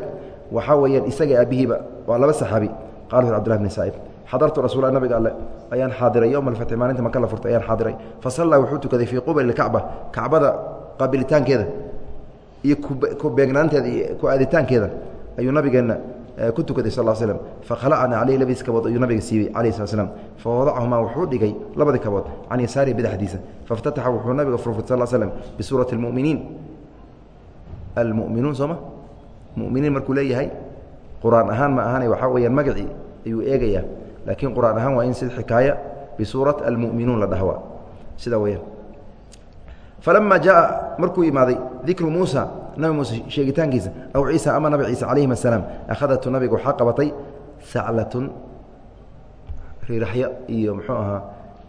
waxaa weeyaan isaga aabbihiiba waa laba saxaabi. Qala u cbdillahi bni saa'ib xadartu rasuula nabiga alle ayaan xaadiray yowma alfatxi maalinta maka la furtay ayaan xaadiray. Fa sallaa wuxuu tukaday fii qubali kacba kacbada qaabilitaankeeda iyo ku beegnaanteeda iyo ku aaditaankeeda ayuu nabigeenna ku tukaday sal slm fakhalacna caleyh labadiis kabood ayuu nabiga siibey calayh slat slam fawadacahumaa wuxuu dhigay labadii kabood can yasaari badaxdiisa faاftataxa wuxuu nabiga furfurtay sal slm bisuurati اlmuminiin almuminuun sooma muminiin markuu leeyahay qur-aan ahaan ma ahane waxaa weyaan magacii ayuu eegayaa laakiin qur-aan ahaan waa in si xikaaya bisuurat almuminuun la dhahwa sidaa weyaan falama jaءa markuu imaaday dikru muusa nabi muuse sheegitaankiisa aw ciisa ama nabi ciise calayhim asalaam akhadatu nabiga waxaa qabatay saclatun riiraxyo iyo muxuu ahaa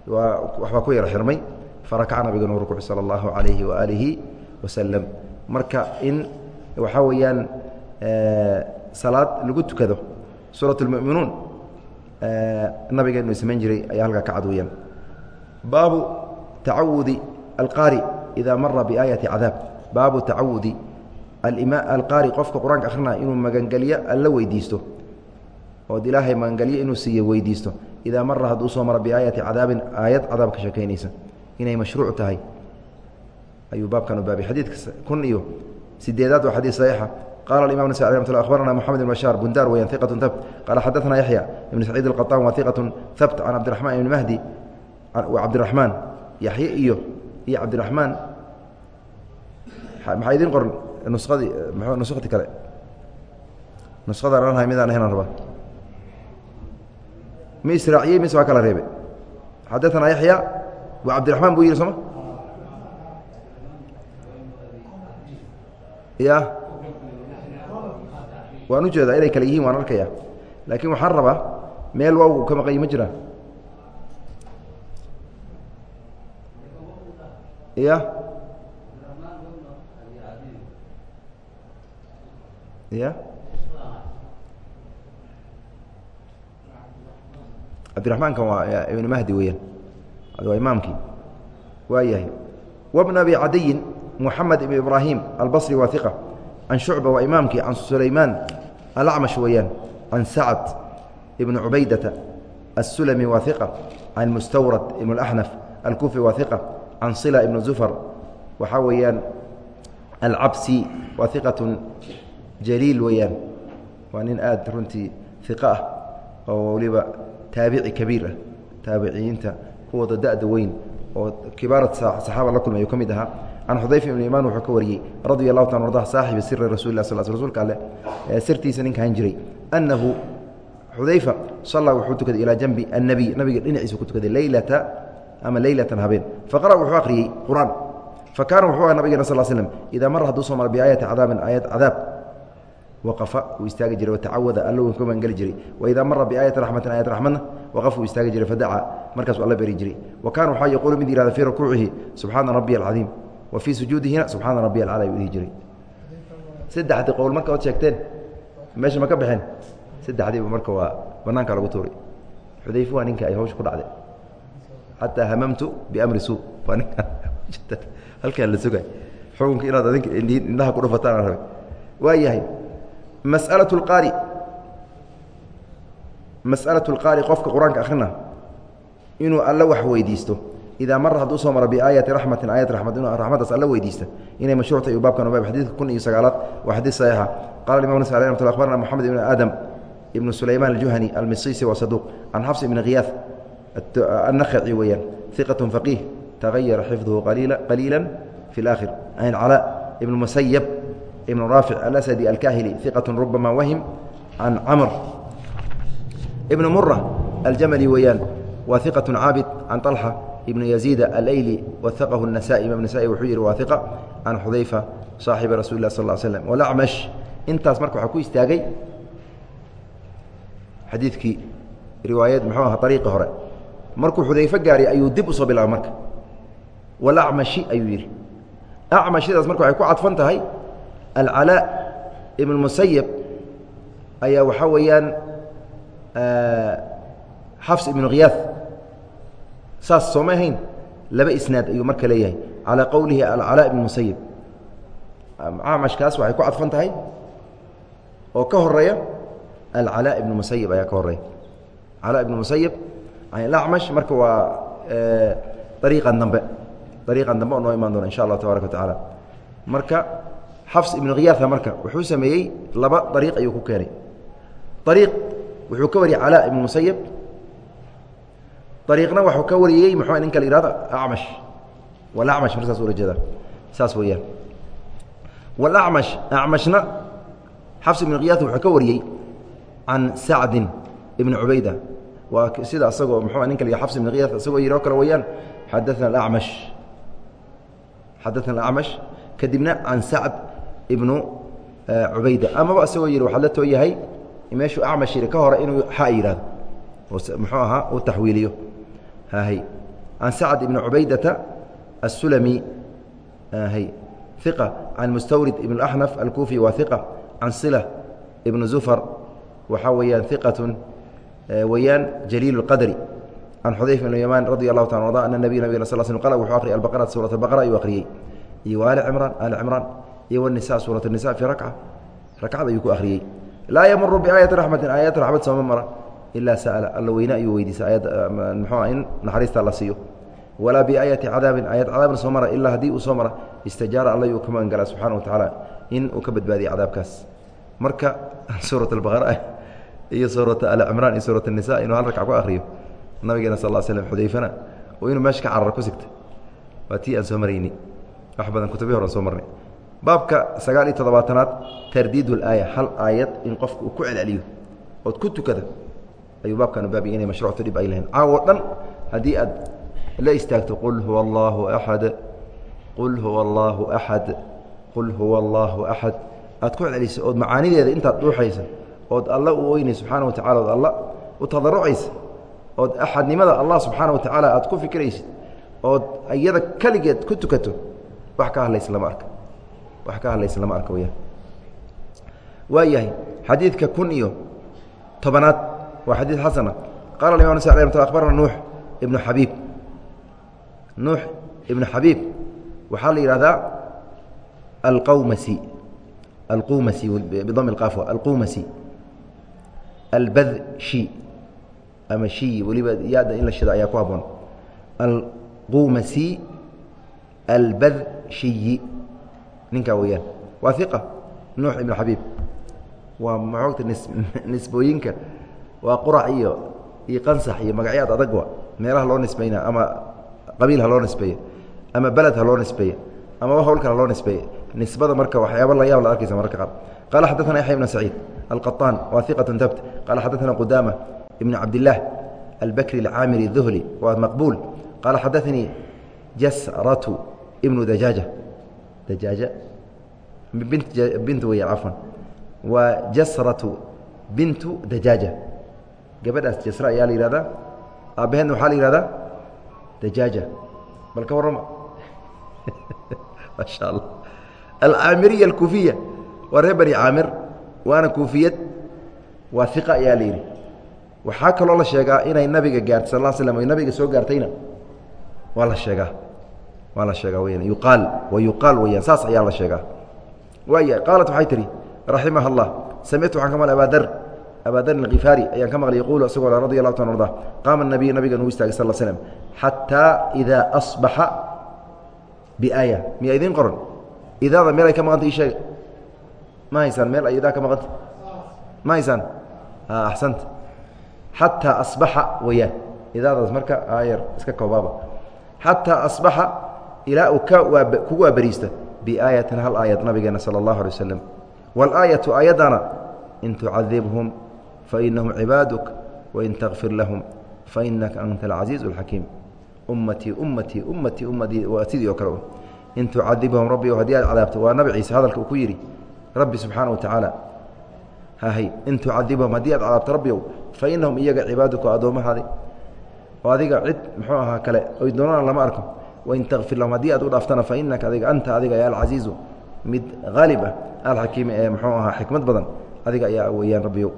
waa waxbaa ku yara xirmay farakaca nabiganu rukuuc sala allahu calayhi waaalihi wasalam marka in waxaa weeyaan salaad lagu tukado suurat اlmu'minuun nabigeenu samayn jiray ayaa halkaa ka cad baabu tacawudi alqaari ida mara biaayati cadaab. Baabu tacawudi alqaari qofka qur-aanka akrinaya inuu magangelyo alla weydiisto ood ilaahay magangelyo inuu siiyo weydiisto idaa mara hadduu soo maro biaayati cadaabin aayad cadaab ka sheekaynaysa inay mashruuc tahay ayuu baabkan u baabay xadiidka kun iyo sideedaad waa xadiid saxiixa qala imam ns mt abarana mxamed ibn bashaar bundar weyan iqat habt qaala xadaثna yaxya ibn saciid اlqaطan wa iqat habt can cabdiraxmaan ibn mahdi cabdiraxmaan yaxye iyo iyo cabdiraxmaan maxaa idiin qoran nuskadii nuskhti kale. Nuskadaan aan hay midaan ahayn aan rabaa. Ma israaciyey mise waa kala reebe. Xadaثana yaxya wa cabdiraحmaan buu yihi sooma ya. Waan u jeedaa inay kale yihiin waan arkaya laakiin waxaan rabaa meel waaw ka maqanyi ma jiraan ya ya cabdiraحmaankan waa ibn mahdi weeyaan waa imaamkii waa yahay wbn abi cadiyin mحamed ibn ibrahim albصri waa iqa can shucba waa imaamkii can sulaymaan alacmash weeyaan can sacd ibn cubaydata الsulmi waa iqa can mustawrad ibn اlaxnaf alkufi waa iqa can sila ibn zufar waxaa weeyaan alcabsi waa iqaة jaliil weeyaan. Waa nin aad runtii iqa ah oo waliba taabici kabiir ah taabiciyiinta kuwooda da'da weyn oo kibaara saxaaba la kulmay ka mid ahaa. Can xudayfa ibn imaan wuxuu ka wariyey radia allahu taala arda saaxibi siri rasuli lah sal rsulka alleh sirtiisa ninka han jiray. Annahu xudayfa salla wuxuu tukaday ilaa janbi annabiy nabiga dhinaciisa ku tukaday leylata ama leylatan habeen. Faqara wuxuu akhriyey qur'aan. Fa kaana wuxuu aha nabigena sal slm idaa mara hadduu soo mara biaayati cadaabin aayad cadaab waqafa uu istaagi jiray watacawada alla uu ka magangeli jiray. Waidaa mara biaayati raxmatin aayat raxmadna waqaf uu istaagi jiray fadacaa markaasuu alla beri jiray. Wa kaana waxaa yaquulu mid yihahda fii rukuucihi subxaana rabbiya alcadiim. Wa fii sujuudihina subxaana rabbiya alcala ayuu dhihi jiray. Saddexdii qowl marka ood sheegteen meesha ma ka baxeen? Saddexdiiba marka waa banaanka lagu tuuray. Xudayfe waa ninka ay hawsha ku dhacday. Xataa hamamtu biamri suu. Waa ninka halkaan la sugay. Xukunka inaad adinka indhaha ku dhufataan aan rabay waa yahay mas'alaة اlqaari masأalaة اlqaari qofka qur-aanka akhrina inuu alla wax weydiisto idaa mara hadduu soo mara biaayati raxmatin aayat raxmat inuu raxmaddaas alla weydiista inay mashruucta iyo baabkan baab xadiidka kun iyo sagaalaad waa xadiid saxiixa qala imam nas alي mat abarna moxamed ibn aadam ibn sulayman aljuhani almisisi wa saduq can xafs ibn khiyaad annakhaci weeyaan iqaة faqiih tagayara xifduhu qaliila fi اlaakhir an calaa ibn musayab ibn raafic alasadi alkahili iqaة rubama wahim can camr ibn mura aljamali weeyaan waa iqaة caabid can طalxa ibn yaziid alayli waaqahu الnasa'i imam nasa'i wuxuu yihi waa iqa can xudayfa صaaxibi rasuli lah sal ه slm walacmash intaas marka waxaa ku istaagay xadiidkii riwaayad muxuu aha ariiqi hore markuu xudayfe gaaray ayuu dib usoo bilaabay marka walacmashi ayuu yidhi acmashidaas marka waxay ku cadfan tahay alcalaa ibn ayaa waxaa weeyaan xafs ibnu khiyaad saas sooma ahayn? Laba isnaad ayuu marka leeyahay. Calaa qowlihi alcalaa ibn musayib waxay ku cadfan tahay. Oo ka horreeya alcalaa ibn musayib ayaa ka horreeya calaa ibn musayib acmash marka waa ariiqan dambe. Ariiqan dambe oo noo imaan doona insha allah tabaaraka wa tacaala. Marka xafs ibnu khiyaadka marka wuxuu sameeyey laba ariiq ayuu ku keenay. Ariiq wuxuu ka wariyey calaa ibn musayib ariiqna waxuu ka wariyey muxuu ninka la yihahdo acmash. Walacmash mar saas saas weeyaan. Walacmash acmashna xafs ibnu khiyaadka wuxuu ka wariyey can sacdin ibni cubayda. Waa sida asagoo muxuu ninka la xafs ibn khiyaad isagoo yidhi oo kale weeyaan xadaana alacmash xadaana alacmash kadibna can sacd ibnu cubayda amaba isagoo yidhi waxaa la too yahay meeshuu acmash yidhi ka hore inuu xa yidhahdo muxuu ahaa uu taxwiiliyo hy can sacd ibni cubaydata الsulami hy iqa can mustawrid ibn اaxnaf alkufi waa iqa can sila ibn zufar waxaa weeyaan iqatun weyaan jaliil اqadri can xudayfa ibn yamaan radi allahu taala arda ana nabiy nabig sal sl qala wuxuu akhriyay albaqarata suurat albaqara ayuu akhriyey iyo ali cimraan ali cimraan iyo wanisa suura nisa i raca racad ayuu ku ariyey laa yamuru biaayati ramati aayad ramad sooma mara ilaa sala alla weyne ayuu weydiisaymxua in naxariista la siiyo walaa biaayati cadaabin aayad cadaabna soo mara ilaa haddii uu soo mara istajaara alla yuu ka magangala subxana wa tacaala in uu ka badbaadiya cadaabkaas marka suurat albaqara iyo suurat alcimraan iyo suurat anisa inuu hal ragca ku ahriyo nabigeena sal l slm xudayfana oo inuu meesha ka carar ku sigta waa tii aan soo marayni wax badan kutubihii horan soo marnay baabka sagaal iyo toddobaatanaad tardiid اlaaya hal aayad in qofka uu ku celceliyo ood ku tukada ayuu baabkan ubaabiya inay mashruuctu dhib ay lahayn. Caawo dhan haddii aad la istaagto qul huwa allahu axad qul huwa allahu axad qul huwa allahu axad aad ku celceliso ood macaanideeda intaad dhuuxaysa ood alla u oynay subxaana wa tacala ood alla u tadarucaysa ood axadnimada allah subxaana wa tacaala aad ku fikiraysid ood iyada keligeed ku tukato wax ka hadlaysa lama arka wax ka hadlaysa lama arka weyaan waa yahay xadiidka kun iyo tobanaad waa xadiid xasana qala imam abarna nuux ibnu xabiib. Nuux ibnu xabiib waxaa la yidhahdaa alqawmasi alqumasi bidam اqaafwa alqumasi albadshi ama shiyi weliba yaada in la shida ayaa ku haboon alqumasi albadshiyi ninka weyaan waa iqa nuux ibn xabiib. Waa maogta nisbooyinka waa qurac iyo iyo qansax iyo magacyaad adagwa meelaha loo nisbayna ama qabiil ha loo nisbeeyo ama beled ha loo nisbeeyo amaba hawlka ha loo nisbeeyo. Nisbada marka waxyaaba la yaab la arkaysa mararka qaar. Qaala xaddaana yaxya ibn saciid alqaطaan waa iqatan tabt qaala xadaana qudama ibn cabdillaah albakri alcaamiri duhli waa maqbuul. Qaala xadaanii jasratu ibnu dajaaja dajaaja bint weya cafwan waa jasratu bintu dajaaja gabadhaas jasra ayaa la yihahdaa aabbaheedna waxaa la yihahdaa dajaaja bal ka warrama maasha allah alcaamiriya alkuufiya waa reer bani caamir waana kuufiyad waa iqa ayaa la yidhi waxaa kaloo la sheegaa inay nabiga gaartay sal slam ay nabiga soo gaartayna waa la sheegaa waa la sheegaa weyaan yuqaal wa yuqaal weyaan saas ayaa la sheegaa. Waaya qaalat waxay tihi raximaha allah samictu waxaan ka maqlay abaadar abaadarin alkifaari ayaan ka maqlay yaquulu isagoo radi allahu ta arda qaama nabiy nabigan uu istaagay sal slm xataa idaa asbaxa biaaya. Miyaa idiin qoran? Idaada meel ay ka maqanta ii sheega ma haysaan meel ay idaa ka maqanta? Ma haysaan? Axsanta xataa asbaxa weyaan idaadaas marka aayar iska koobaaba. Xataa asbaxa ilaa uu kugu waaberiista biaayatin hal aayad nabigeena sala allahu alay waslem waalaayatu aayaddana in tucadibhum fainahum cibaaduk wain takfir lahum fainaka anta alcasiizu alxakiim ummatii ummatii ummatii ummadii waa sidii oo kale in tucadibhum rabbi haddii aad cadaabto waa nabi ciise hadalka uu ku yidhi rabbi subxaana wa hahay in tucadibhum haddii aad cadaabto rabbi ow fa inahum iyaga cibaaduka addoomahaadi oo adiga cid muxuu ahaa kale oy doonaan lama arko wain takfir lahum haddii aad u dhaaftana fa inaka adiga anta adiga ee alcasiizu mid haalib ah alxakiimi ee muxuu ahaa xikmad badan adiga ayaa weeyaan rabbiyow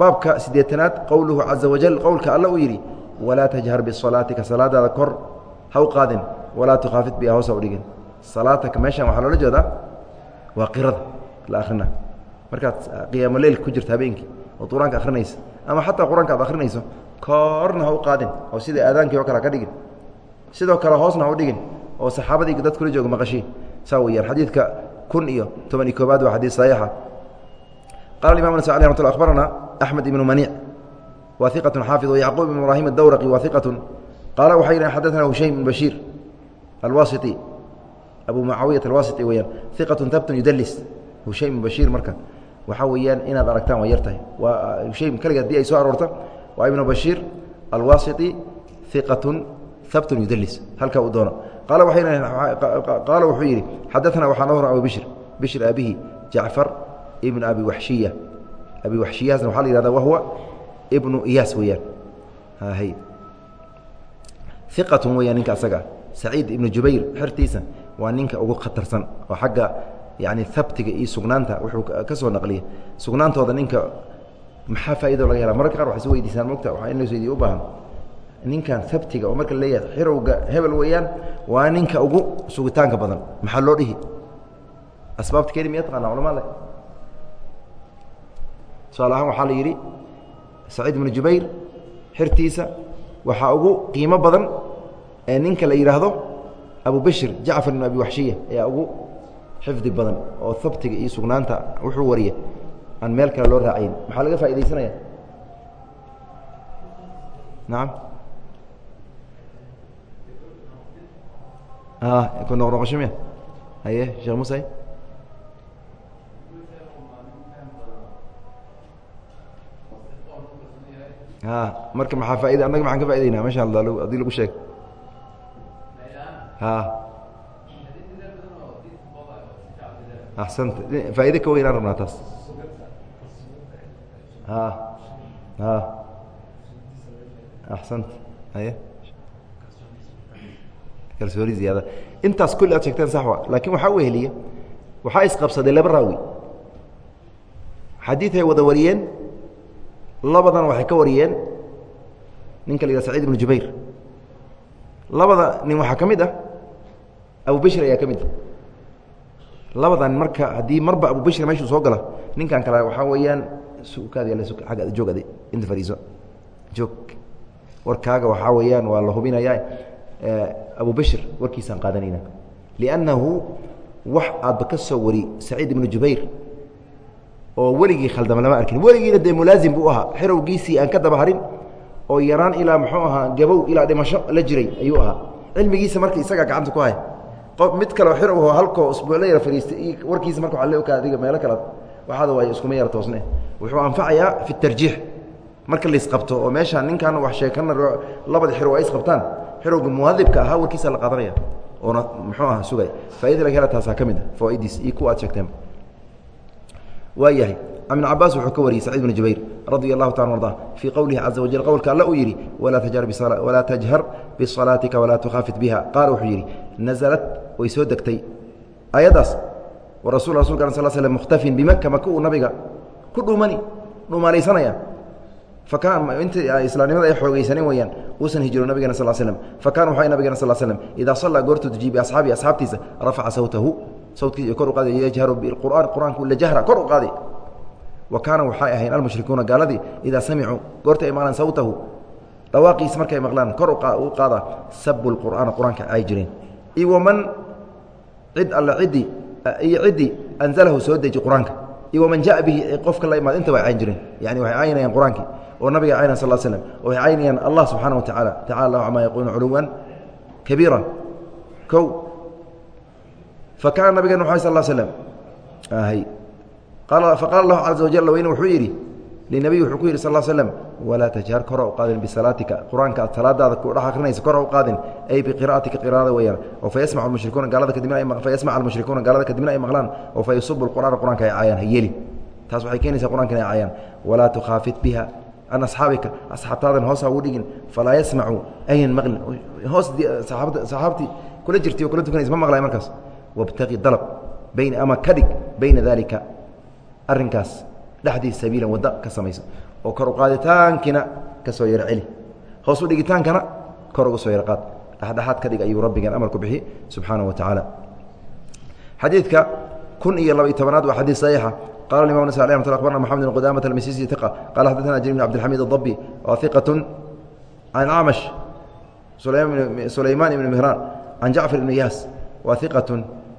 baabka siddeetanaad qowluhu caza wajal qowlka alla uu yidhi walaa tajhar bisalaatika salaadaada kor ha u qaadin walaa tukhaafid biha hoosa u dhigin salaataka meeshan waxaa loola jeedaa waa qirada la akhrina markaad qiyaamo leylka ku jirto habeenkii oo qur'aanka akhrinaysa ama xataa qur'aanka ad akhrinayso korna ha u qaadin oo sida aadaankii oo kale haka dhigin sidoo kale hoosna ha u dhigin oo saxaabadii dad kula jooga saa weyaan xadiidka kun iyo toban iyo koobaad waa xadiid saxiixa. Qala imam nas alي mat abarana axmed ibnu maniic wa xaafid yacquub ibn ibrahim adawraqi wa qaala waxay yidhahen xadaثana hushaym ibn bashiir alwasiti. Abu mucaawiyat alwasiti weyaan iqatu tabtun yudalis hushaym ibn bashiir marka waxaa weeyaan inaad aragtaan waa yar waa hushaym keliga haddii ay soo aroorto waa ibnu bashiir alwasiti iqatun habtun yudalis halka uu doono. Qaala wuxuu yidhi xadaثana waxaa noo hora abu bishr. Bishr aabihi jacfar ibn abi waxshiya abi waxshiyahaasna waxaa la yihahda wahuwa ibnu iyaas weeyaan. Hay. Iqatun weeyaan ninka asaga. Saciid ibnu jubayr xertiisa waa ninka ugu khatarsan oo xagga yani habtiga iyo sugnaanta wuxuu ka soo naqliyey. Sugnaantooda ninka maxaa faa'ido laga hela mararka qaar waxay is weydiisaan mogta waxaa in las weydiye u baahan ninkan habtiga oo marka leeyahay xirowga hebel weeyaan waa ninka ugu sugitaanka badan. Maxaa loo dhihi? Asbaabta keli miya taqaana culama le tusaale ahaan waxaa la yidhi saciid ibnu jubayr xirtiisa waxaa ugu qiimo badan ee ninka la yidhaahdo abu bashir jacfar ibn abi waxshiya ayaa ugu xifdi badan oo habtiga iyo sugnaanta wuxuu wariya aan meel kale loo raacayn maxaa laga faa'idaysanaya nacam ku noqnoqosho miya haye sheekh muuse a marka maxaa faaida annaga maxaan ka faa'idaynaa meesha haddii lagu sheeg a axsanta faa'ido ka weynaan rabnaa taas a a axsanta haye kalsooni ziyaada intaas kulli aad sheegteen sax wa laakiin waxaa weheliya waxaa isqabsaday laba raawi. Xadiid ay wada wariyeen labadana waxay ka wariyeen ninka la yidhaha sacid ibnu jubayr. Labada nin waxaa ka mid ah abu bishir ayaa ka mid ah. Labadan marka haddii marba abu bishir meeshuu soo gala ninkan kale waxaa weeyaan sukaad yal agga joog adi inta fadhiiso. Joog. Warkaaga waxaa weeyaan waa la hubinayaa abu bishir warkiisaan qaadanayna. Liannahu wax aadba ka soo wari saciid ibnu jubayr oo weligii khaldama lama arkin. Weligiina dee mulaazim buu ahaa. Xerowgiisii aan ka daba harin oo yaraan ilaa muxuu ahaa gabow ilaa dhimasho la jiray ayuu ahaa. Cilmigiisa marka isagaa gacanta ku hay mid kaleo xerow halkoo usbuucla yara fariistay warkiisa marka waa le okaa adiga meelo kale. Waxaada waay iskuma yara toosne wuxuu anfacayaa fi tarjiix. Marka laisqabto oo meeshaan ninkan wax sheekana labada xerow ay isqabtaan xerowga muadibka ahaa warkiisa la qaadanaya oona muxuu aha sugay. Faa'ida laga hela taasaa ka mid a fawaidiis iyo kuwa aad sheegteen. Waa yahay ibn cabaas wuxuu ka wariyey sacid bn jubayr radia allahu taala arda fii qowlihi caza wajal qowlka alla uu yidhi walaa tajhar bisalaatika walaa tukhaafit biha. Qaala wuxuu yidhi nazalad way soo degtay. Ayaddaas wa rasul rasulka sal slm mukhtafin bimaka maka uu nabiga ku dhumani dhuumalaysanaya inta islaamnimada ay xoogeysanin weyaan uusan hijiro nabigena sal slm fakana waxay nabigena sal slm idaa sallaa goortuu tujiib biasxaabii asxaabtiisa rafaca sawtahu sawtkiisa kor u qaaday yajharu biqur'aan qur'aanku la jahra kor u qaaday wa kaana waxay ahayn almushrikuuna gaaladii idaa samicuu goorta ay maqlaan sawtahu dhawaaqiisa markay maqlaan kor u qaada sabu lqur'aana qur'aanka ay jireen iyo waman cid alle ciddii iyo ciddii anzalahu soo deji qur'aanka iyo waman jaءa bihi qofka la imaad inta way cayn jireen yani waxay caynayaan qur'aankii oo nabiga caynan sal slm oo waxay caynayaan allah subxaana wa tacaala tacala lahu camaa yaquuluuna culuwan kabiira kow fa kaana nabigeen wxu sal slm faqala lahu caza wajal weyne wuxuu yidhi linabiy wuxuu ku yidhi sal slm walaa tajhar kora u qaadin bisalaatika qur'aanka aad salaadaada ku dhex akrinaysa kora u qaadin ay biqira'atika qiraada weeyaan oo fa yasmac mushrikuuna gaalada kadibna fa yasmac almushrikuuna gaalada kadibna ay maqlaan oo fa yusubu lqur'aana qur'anka ay caayaan ha yeeli taas waxay keenaysaa qur'anka inay caayaan. Walaa tukhaafit biha an asxaabika asxaabtaadan hoos ha ugu dhigin falaa yasmacuu aynan maqlin hoos saxaabtii kula jirtay oo kula tukanaysa ma maqlay markaas wabtaqi dalab bayna ama ka dhig bayna daalika arrinkaas dhexdiis sabiilan wadda ka samayso oo kor u qaaditaankiina ka soo yaro celi hoos u dhigitaankana kor uga soo yaro qaad dhexdhexaad ka dhig ayuu rabbigan amar ku bixi subxaana wa tacaala xadiidka kun iyo laba iyo tobanaad waa xadiid saxiixa qala imam nas alي mt abarna mxamed bn qudamة almisisi ثiq qala xadثna jrيr bn cabdilxamid الضbi wa ثiqaة can acmash sulayman ibn mihran can jacfar ibn yaas wa ثiqaة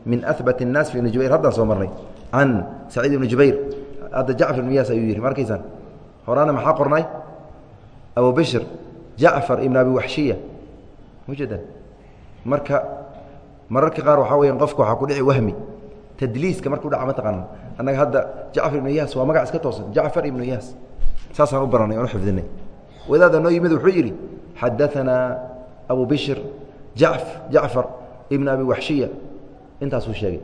min ahbat الnaas fi ibn jubayr haddaan soo marnay can saciid ibn jubayr hadda jacfar ibn yaas ayuu yihi markaysaan horaana maxaa qornay abu bishr jacfar ibn abi waxshiya mujadan marka mararka qaar waxaa weya qofka waxaa ku dhici wahmi tadliiska markuu dhaca ma taqaana annaga hadda jacfar ibnu yaas waa magac iska toosan. Jacfar ibnu yaas saasaan u baranay oon u xifdinay. Wadaada noo yimid wuxuu yidhi xadaanaa abu bishr jaf jacfar ibn abi waxshiya intaasuu sheegay.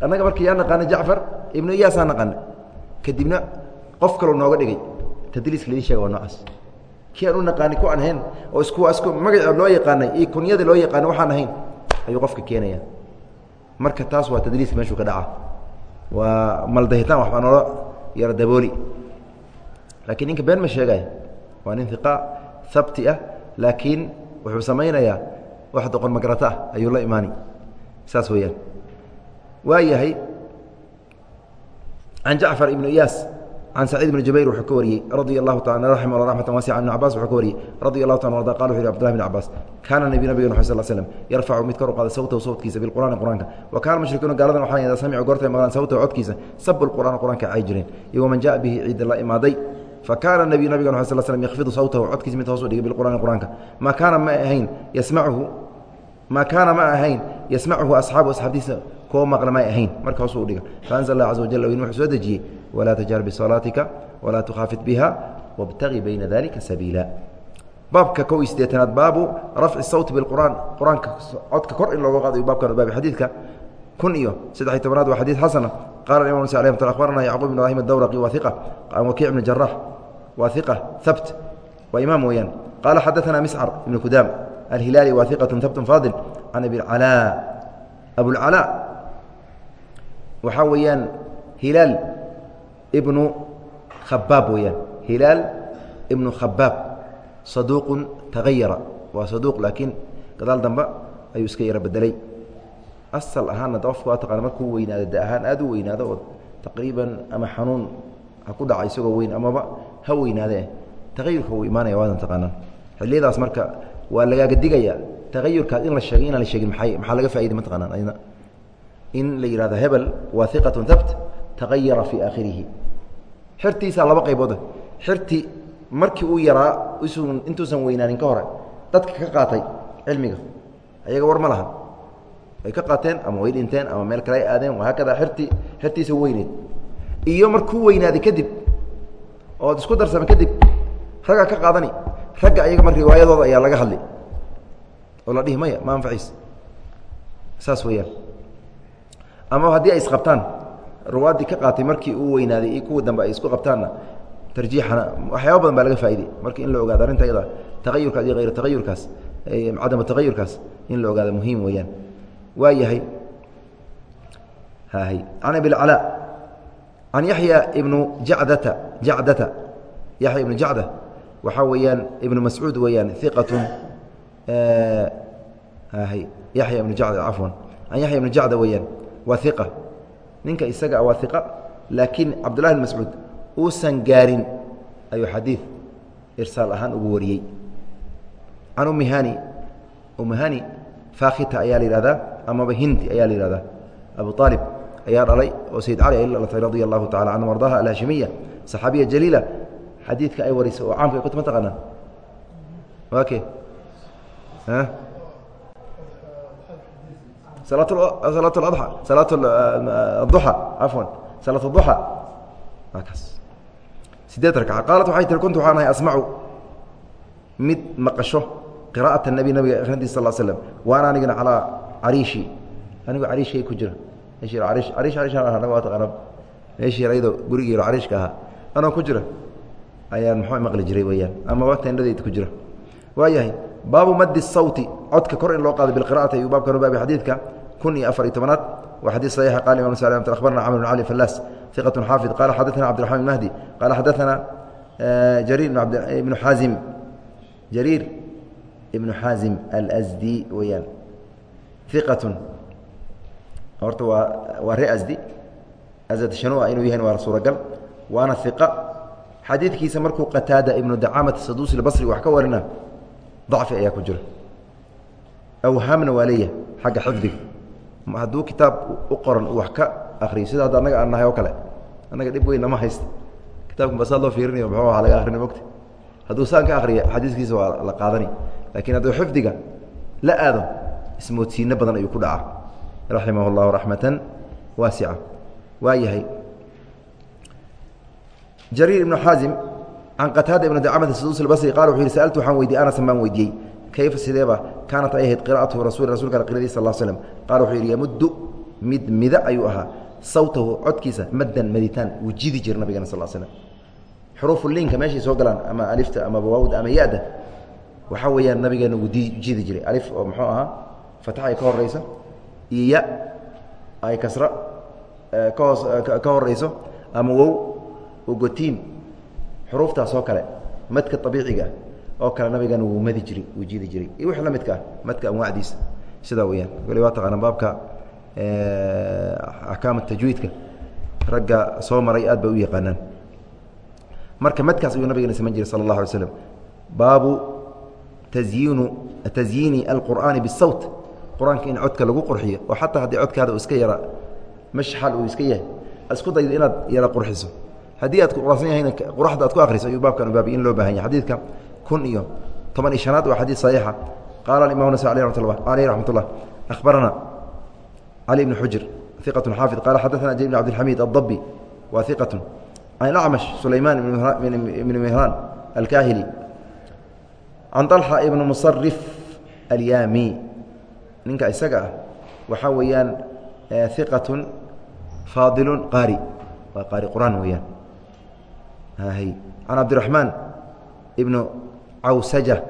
Annaga marka yaa naqaana jacfar ibnu iyaasaa naqaana kadibna qof kaloo nooga dhigay. Tadliiska laidin shega waa noocaas. Kii aan u naqaani ku aan ahayn oo isku isku magaca loo yaqaanay iyo kunyada loo yaqaanay waxaan ahayn ayuu qofka keenaya marka taas waa tadliiska meeshuu ka dhaca waa maldahitaan waxbaa noola dabooli. Laakiin ninka been ma sheegaya waa nin iqa habti ah laakiin wuxuu samaynayaa wax doqon magarata ah ayuu la imaani. Saas weeyaan. Waa yahay can jacfar ibnu iyaas can saciid ibn jubayr wuxuu ka wariyey radia allahu taala raximah allah raxmatan wasica ibn cabas wuxuu ka wariyey radia allahu taala arda qala wuxu yhi abdullahi bn cabbaas kaana nebiy nabigen wxu sal slm yarfacu mid kor u qaada sawtahu sawtkiisa bilqur'aani qur'aanka wa kana mushrikuuna gaaladan waxaa idaa samicu goortay maqlaan sawtahu codkiisa sabu lqur'aana qur'anka ay jireen iyo waman jaءa bihi ciida la imaaday fakaana nebiyu nabigen wxu sal slm yakfidu sawtahu codkiisa mid hoos u dhigay bilqur'aani qur'aanka ma kaana ma ahayn yasmacuhu ma kaana ma ahayn yasmacuhu asxaabu asxaabtiisa kuwa maqla may ahayn marka hoos u dhiga faanzl allah caza wajal in wuxuu soo dejiyey walaa tajhar bisalaatika walaa tukhaafid biha wاbtagi bayna dalika sabiila baabka ko iyo sideetanaad baabu rafci sawt biqur'aan qur'aanka codka kor in looga qaadayo babkan baabi xadiidka kun iyo saddex iy tobnaad waa xadiid xasana qala imam ms alay abarana yacquub ibn ibrahim adawraqi waia an wakiic ibn jarax waaiqa habt waa imaam weeyaan qaala xadaana miscar ibn kudaam alhilaali waaiqatu habtun faadil can abicalaa abulcalaa waxaa weeyaan hilaal ibnu khabaab weeyaan. Hilaal ibnu khabaab saduuqu tagayara waa saduuq laakiin gadaal dambe ayuu iska yaro bedelay asal ahaanna qofku waa markuu weynaado da ahaan aad u weynaado oo taqriiban ama xanuun ha ku dhaca isagoo weyn amaba ha weynaadee tagayurka wuu imaanaya waadan taqaanaan. Xilliyadaas marka waa lagaaga digaya tagayurkaas in la sheegay inaan la sheegin maay maxaa laga faa'iday ma taqaanaan ayna. In la yidhahdo hebel waa iqatun habt tagayara fii aakhirihi xirtiisaa laba qaybooda xirti markii uu yaraa isun intuusan weynaanin ka hore dadka ka qaatay cilmiga. Ayaga war ma laha. Way ka qaateen ama way dhinteen ama meel kale ay aadeen. Wahaakada irtii xirtiisa weyneed. Iyo markuu weynaaday kadib ood isku darsama kadib raggaa ka qaadani ragga ayaga mar riwaayadooda ayaa laga hadli. Oo la dhihi maya ma anfaciis. Saas weeyaan. Ama haddii ay isqabtaan ruwaaddii ka qaatay markii uu weynaaday iyo kuwa dambe ay isku qabtaanna tarjiixana waxyaaba badan baa laga faa'iday marka in la ogaado arrinta iyada tagayurkaas iyo hayr tagayurkaas cadama tagayurkaas in la ogaado muhiim weeyaan. Waa yahay can abilcalaa can yaxya ibnu jacdata jacdata yaxya ibnu jacda waxaa weeyaan ibnu mascuud weeyaan iqatun yaxya ibnu jacda cafwan can yaxya ibnu jacda weeyaan waa iqa ninka isaga waa iqa laakiin cabdullahi bn mascuud uusan gaarin ayuu xadiid irsaal ahaan ugu wariyey. Can ummi hani ummi hani faakita ayaa la yihahdaa amaba hindi ayaa la yihahdaa abu aalib ayaa dhalay oo sayid cali ay dhalatay radia allahu tacala canhum ardaha alhashimiya saxaabiya jaliila. Xadiidka ay warisay oo caamka ay kutuma taqaanaan? Waa sideed ku jira. Waayahay baabu madi sawti codka kor in loo qaado biqira'ati ayuu baabkan baabi xadiidka kun iyo afar iyo tobanaad. Waa xadiid saxiixa. Qala imam s akhbarna camr bn cali fallaas iqat xaafid. Qala xadaثana cabdiraxman mahdi. Qala xadaثana jariir ibnu xaazim. Jariir ibnu xaazim alsdi weeyaan. Iqatun horta waa waa ree asdi asad shanua inuu yahay waa suuragal. Waana iqa xadiidkiisa markuu qataada ibnu dacaamata saduusi basri wax ka warina dacfi ayaa ku jira. Awhaamna waa leeyahay xagga xifdiga hadduu kitaab u qoran wax ka akriyo sida hadda annaga aan nahay oo kale annaga dhib weyn nama haysta kitabka basaad loo fiirinayo muxuu aha laga akrini mogta hadduu saan ka akriya xadiiskiisa waa la qaadani. Lakiin hadduu xifdiga la aado ismoodsiino badan ayuu ku dhacaa raximah اllahu raxmatan waasica. Waa yahay jariir ibnu xaazim can qataada ibnu dacamata saduus basri qala wuxuu yihi sa'altu waxaan weydiye anasan baan weydiiyey kayfa sideeba kaanat ay ahayd qira'atuhu rasul rasulka qiradiisa sal slm qala wuxuu yidhi yamuddu mid mida ayuu ahaa sawtahu codkiisa maddan maditaan wuu jidi jira nabigana sal slm xuruufu liinka meeshay soo galaan ama alifta ama waawda ama ya-da waxaa weeyaan nabigeena wuu jidi jiray alif oo muxuu ahaa fatax ay ka horeyso iyo ya ay kasra ka hoos ka horeyso ama wow ogotiin xuruuftaas oo kale madka abiiciga oo kale nabigana wuu madi jiray wuu jidi jiray. Iyo wix la midka ah madka anwaacdiisa sidaa weyaan weli waa taqaana baabka axkaam tajwiidka. Ragga soo maray aad bay u yaqaanaan. Marka madkaas ayuu nabigana samayn jiray sala اllah alay slam baabu tazyiinu tazyiini alqur'aani bisawt qur'aanka in codka lagu qurxiyo oo xataa haddii codkaada uu iska yara mashxal uu iska yahay isku daydo inaad yara qurxiso. Haddii aad qursan yahayna quraxda aad ku akriso ayuu baabkan u baabiy in loo baahan yahay. Xadiidka kun iyo toban iyo shanaad waa xadiid saxiixa qaala imam nas aleyh ramat lah aleyh raxmat ullah akhbarana cali bn xujr iqة xaafid qala xadaثna jr bn abdالxamid الضbi wa iqaة can acmash sulayman ibn mihraan alkahili can طalxa ibn musarif alyami ninka isaga ah waxaa weeyaan iqaة faadilu qaari waa qaari qur'aan weeyaan can cabdiraحmaan ibn awsaja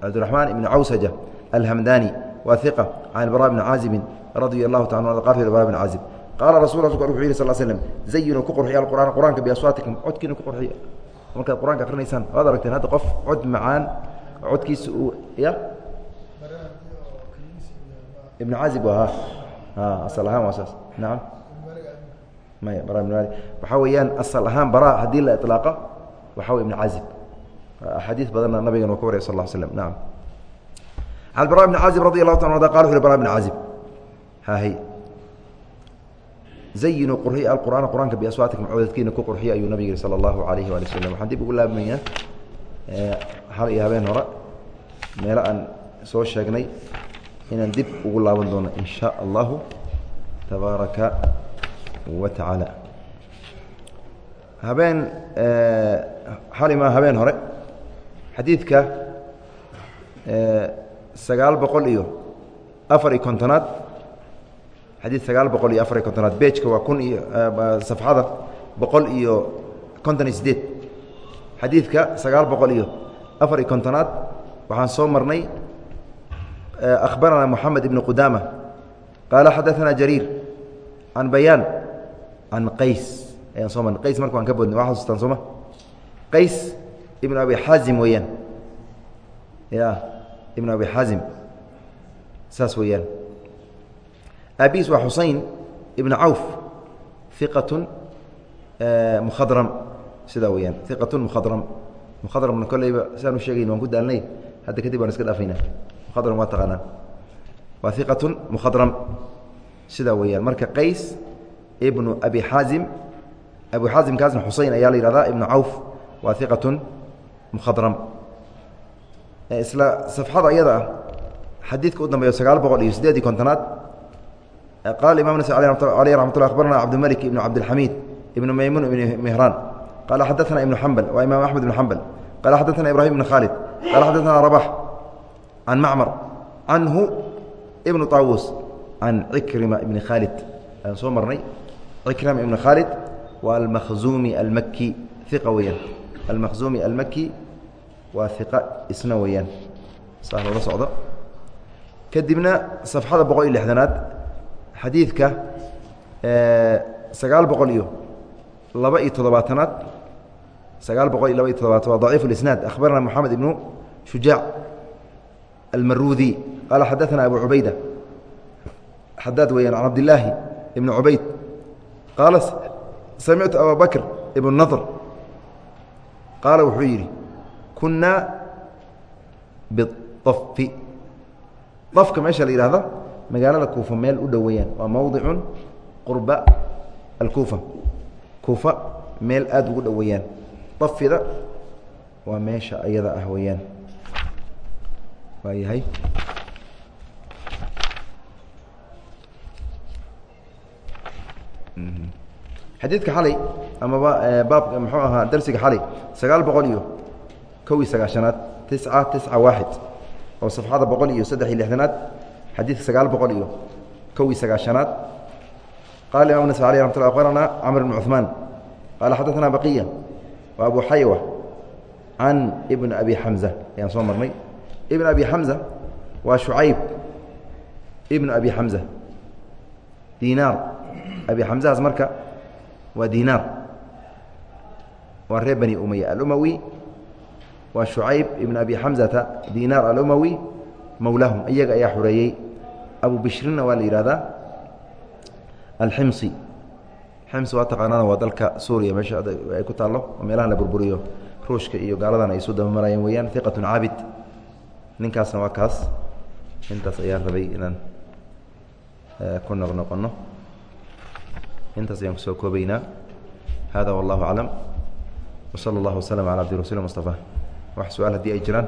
cabdiramaan ibn cawsaja alhamdani waa iqa can ibra bni caazibin radia lahu taala qaafid bra bn caazib qaala rasul wuxuu yidhi sal slm zayinuu ku qurxiya alqur'aan qur'aanka biaswaatikum codkiina ku qurxiya. Markaad qur'aanka akrinaysaan waad aragteen hadda qof cod macaan codkiisa uu ya? Ibn caazib waa ha asal ahaan waa saas. Nacam maya bara ibn mali waxaa weeyaan asal ahaan bara haddii la iطlaaqa waxa wey ibn caazib xadii badanna nabigan uu ka warya sal l slm nam an bra bn caazib radi allahu ta q u bra bn caazib hh zayinuu qurxiy alqur'aana qur'aanka biaswaatikum codadkiina ku qurxiya ayuu nabig yihi sala allahu alayhi waali wasalam waxaan dib ugu laabmaynaa hal iyo habeen hore meelo aan soo sheegnay inaan dib ugu laaban doono in shaa allahu tabaaraka wa tacaala habeen xalima habeen hore xadiidka sagaal boqol iyo afar iyo kontonaad xadiid sagaal boqol iyo afar iyo kontonaad bejka waa kun iyo safxada boqol iyo konton iyo sideed xadiidka sagaal boqol iyo afar iyo kontonaad waxaan soo marnay akhbarana moxamed ibn qudaama qaala xadaثana jariir can bayaan can qays ayaan soo marnay. Qays marka waan ka bodnay waa xasustaan sooma qays ibn abi xaazim weeyaan ya ibn abi xaazim saas weeyaan aabiis waa xusein ibn cawf iqatun mukhadram. Sidaa weyaan iqatun mukhadram. Mukhadramna kolleyba sidaan u sheegayn waan ku daalnay. Hadda kadib waan iska dhaafayna mukhadram waa taqaanaa. Waa iqatun mukhadram. Sidaa weeyaan marka qays ibnu abi xaazim abu xaazimkaasna xusein ayaa la yihahdaa ibnu cawf waa iqatun mkhadram isla safxada iyada xadiidka u dambeeyo sagaal boqol iyo siddeed iyo kontonaad qaala imam nas aleyh ramat lla abarana cabdimalik ibnu cabdilxamiid ibnu maymuun ibnu mehraan qaala xadaana ibnu xambal waa imaam axmed ibnu xambal qaala xadaana ibrahim ibnu khaalid qaala xadaana rabax can macmar canhu ibnu taawuus can cikrima ibni khaalid ayaan soo marnay cikrima ibnu khaalid waa almakhzuumi almaki iqa weeyaan almakhzumi almaki waa iqa isna weeyaan saa loola socdo kadibna safxada boqol iyo lixdanaad xadiidka sagaal boqol iyo laba iyo toddobaatanaad sagaal boqol iyo laba iyo todobaatan waa daciif اlisnaad akhbarana moxamed ibnu shujaac almarudi qaala xadaثana abu cubayda xadaad weeyaan can cabdillaahi ibni cubayd qaala samictu aba bakr ibn nadr qaala wuxuu yidhi kunaa biafi afka meesha la yihahdo magaalada kuufa meel u dhow weyaan waa mowdicun qurba alkuufa. Kuufa meel aada ugu dhow dafida waa meesha ayada ah weyaan waa yahay xadiidka xalay amaba eh, baabka muxuu ahaa darsiga xalay sagaal boqol iyo kow iyo sagaashanaad tisca tisca waaxid oo safxada boqol iyo saddex iyo lixdanaad xadiidka sagaal boqol iyo kow iyo sagaashanaad. Qala imam nas aleh raxmat lla qarana camr bn cuثmaan qaala xadaثna baqiya wa abu xaywa can ibn abi xamza ayaan soo marnay. Ibn abi xamza waa shucayb ibn abi xamza dinaar. Abi xamzahaas marka waa dinaar waa reer bani umaya alumawi. Waa shucayb ibn abi xamzata dinaar alumawi. Mowlaahum iyaga ayaa xureeyey abu bishrinna waa la yihahdaa alximsi ximsi waa taqaanaan waa dalka suuriya. Meesha ay ku taallo oo meelahan la burburiyo. Ruushka iyo gaaladan ay isu dabamarayeen weeyaan. Iqatun caabid ninkaasna waa kaas. Intaas ayaan rabay inaan ku noqnoqono intaas ayaan ku soo koobaynaa. Hada wallahu aclam. Wsala اllah waslm ala abdi rasul mustafa. Wax su'aal haddii ay jiraan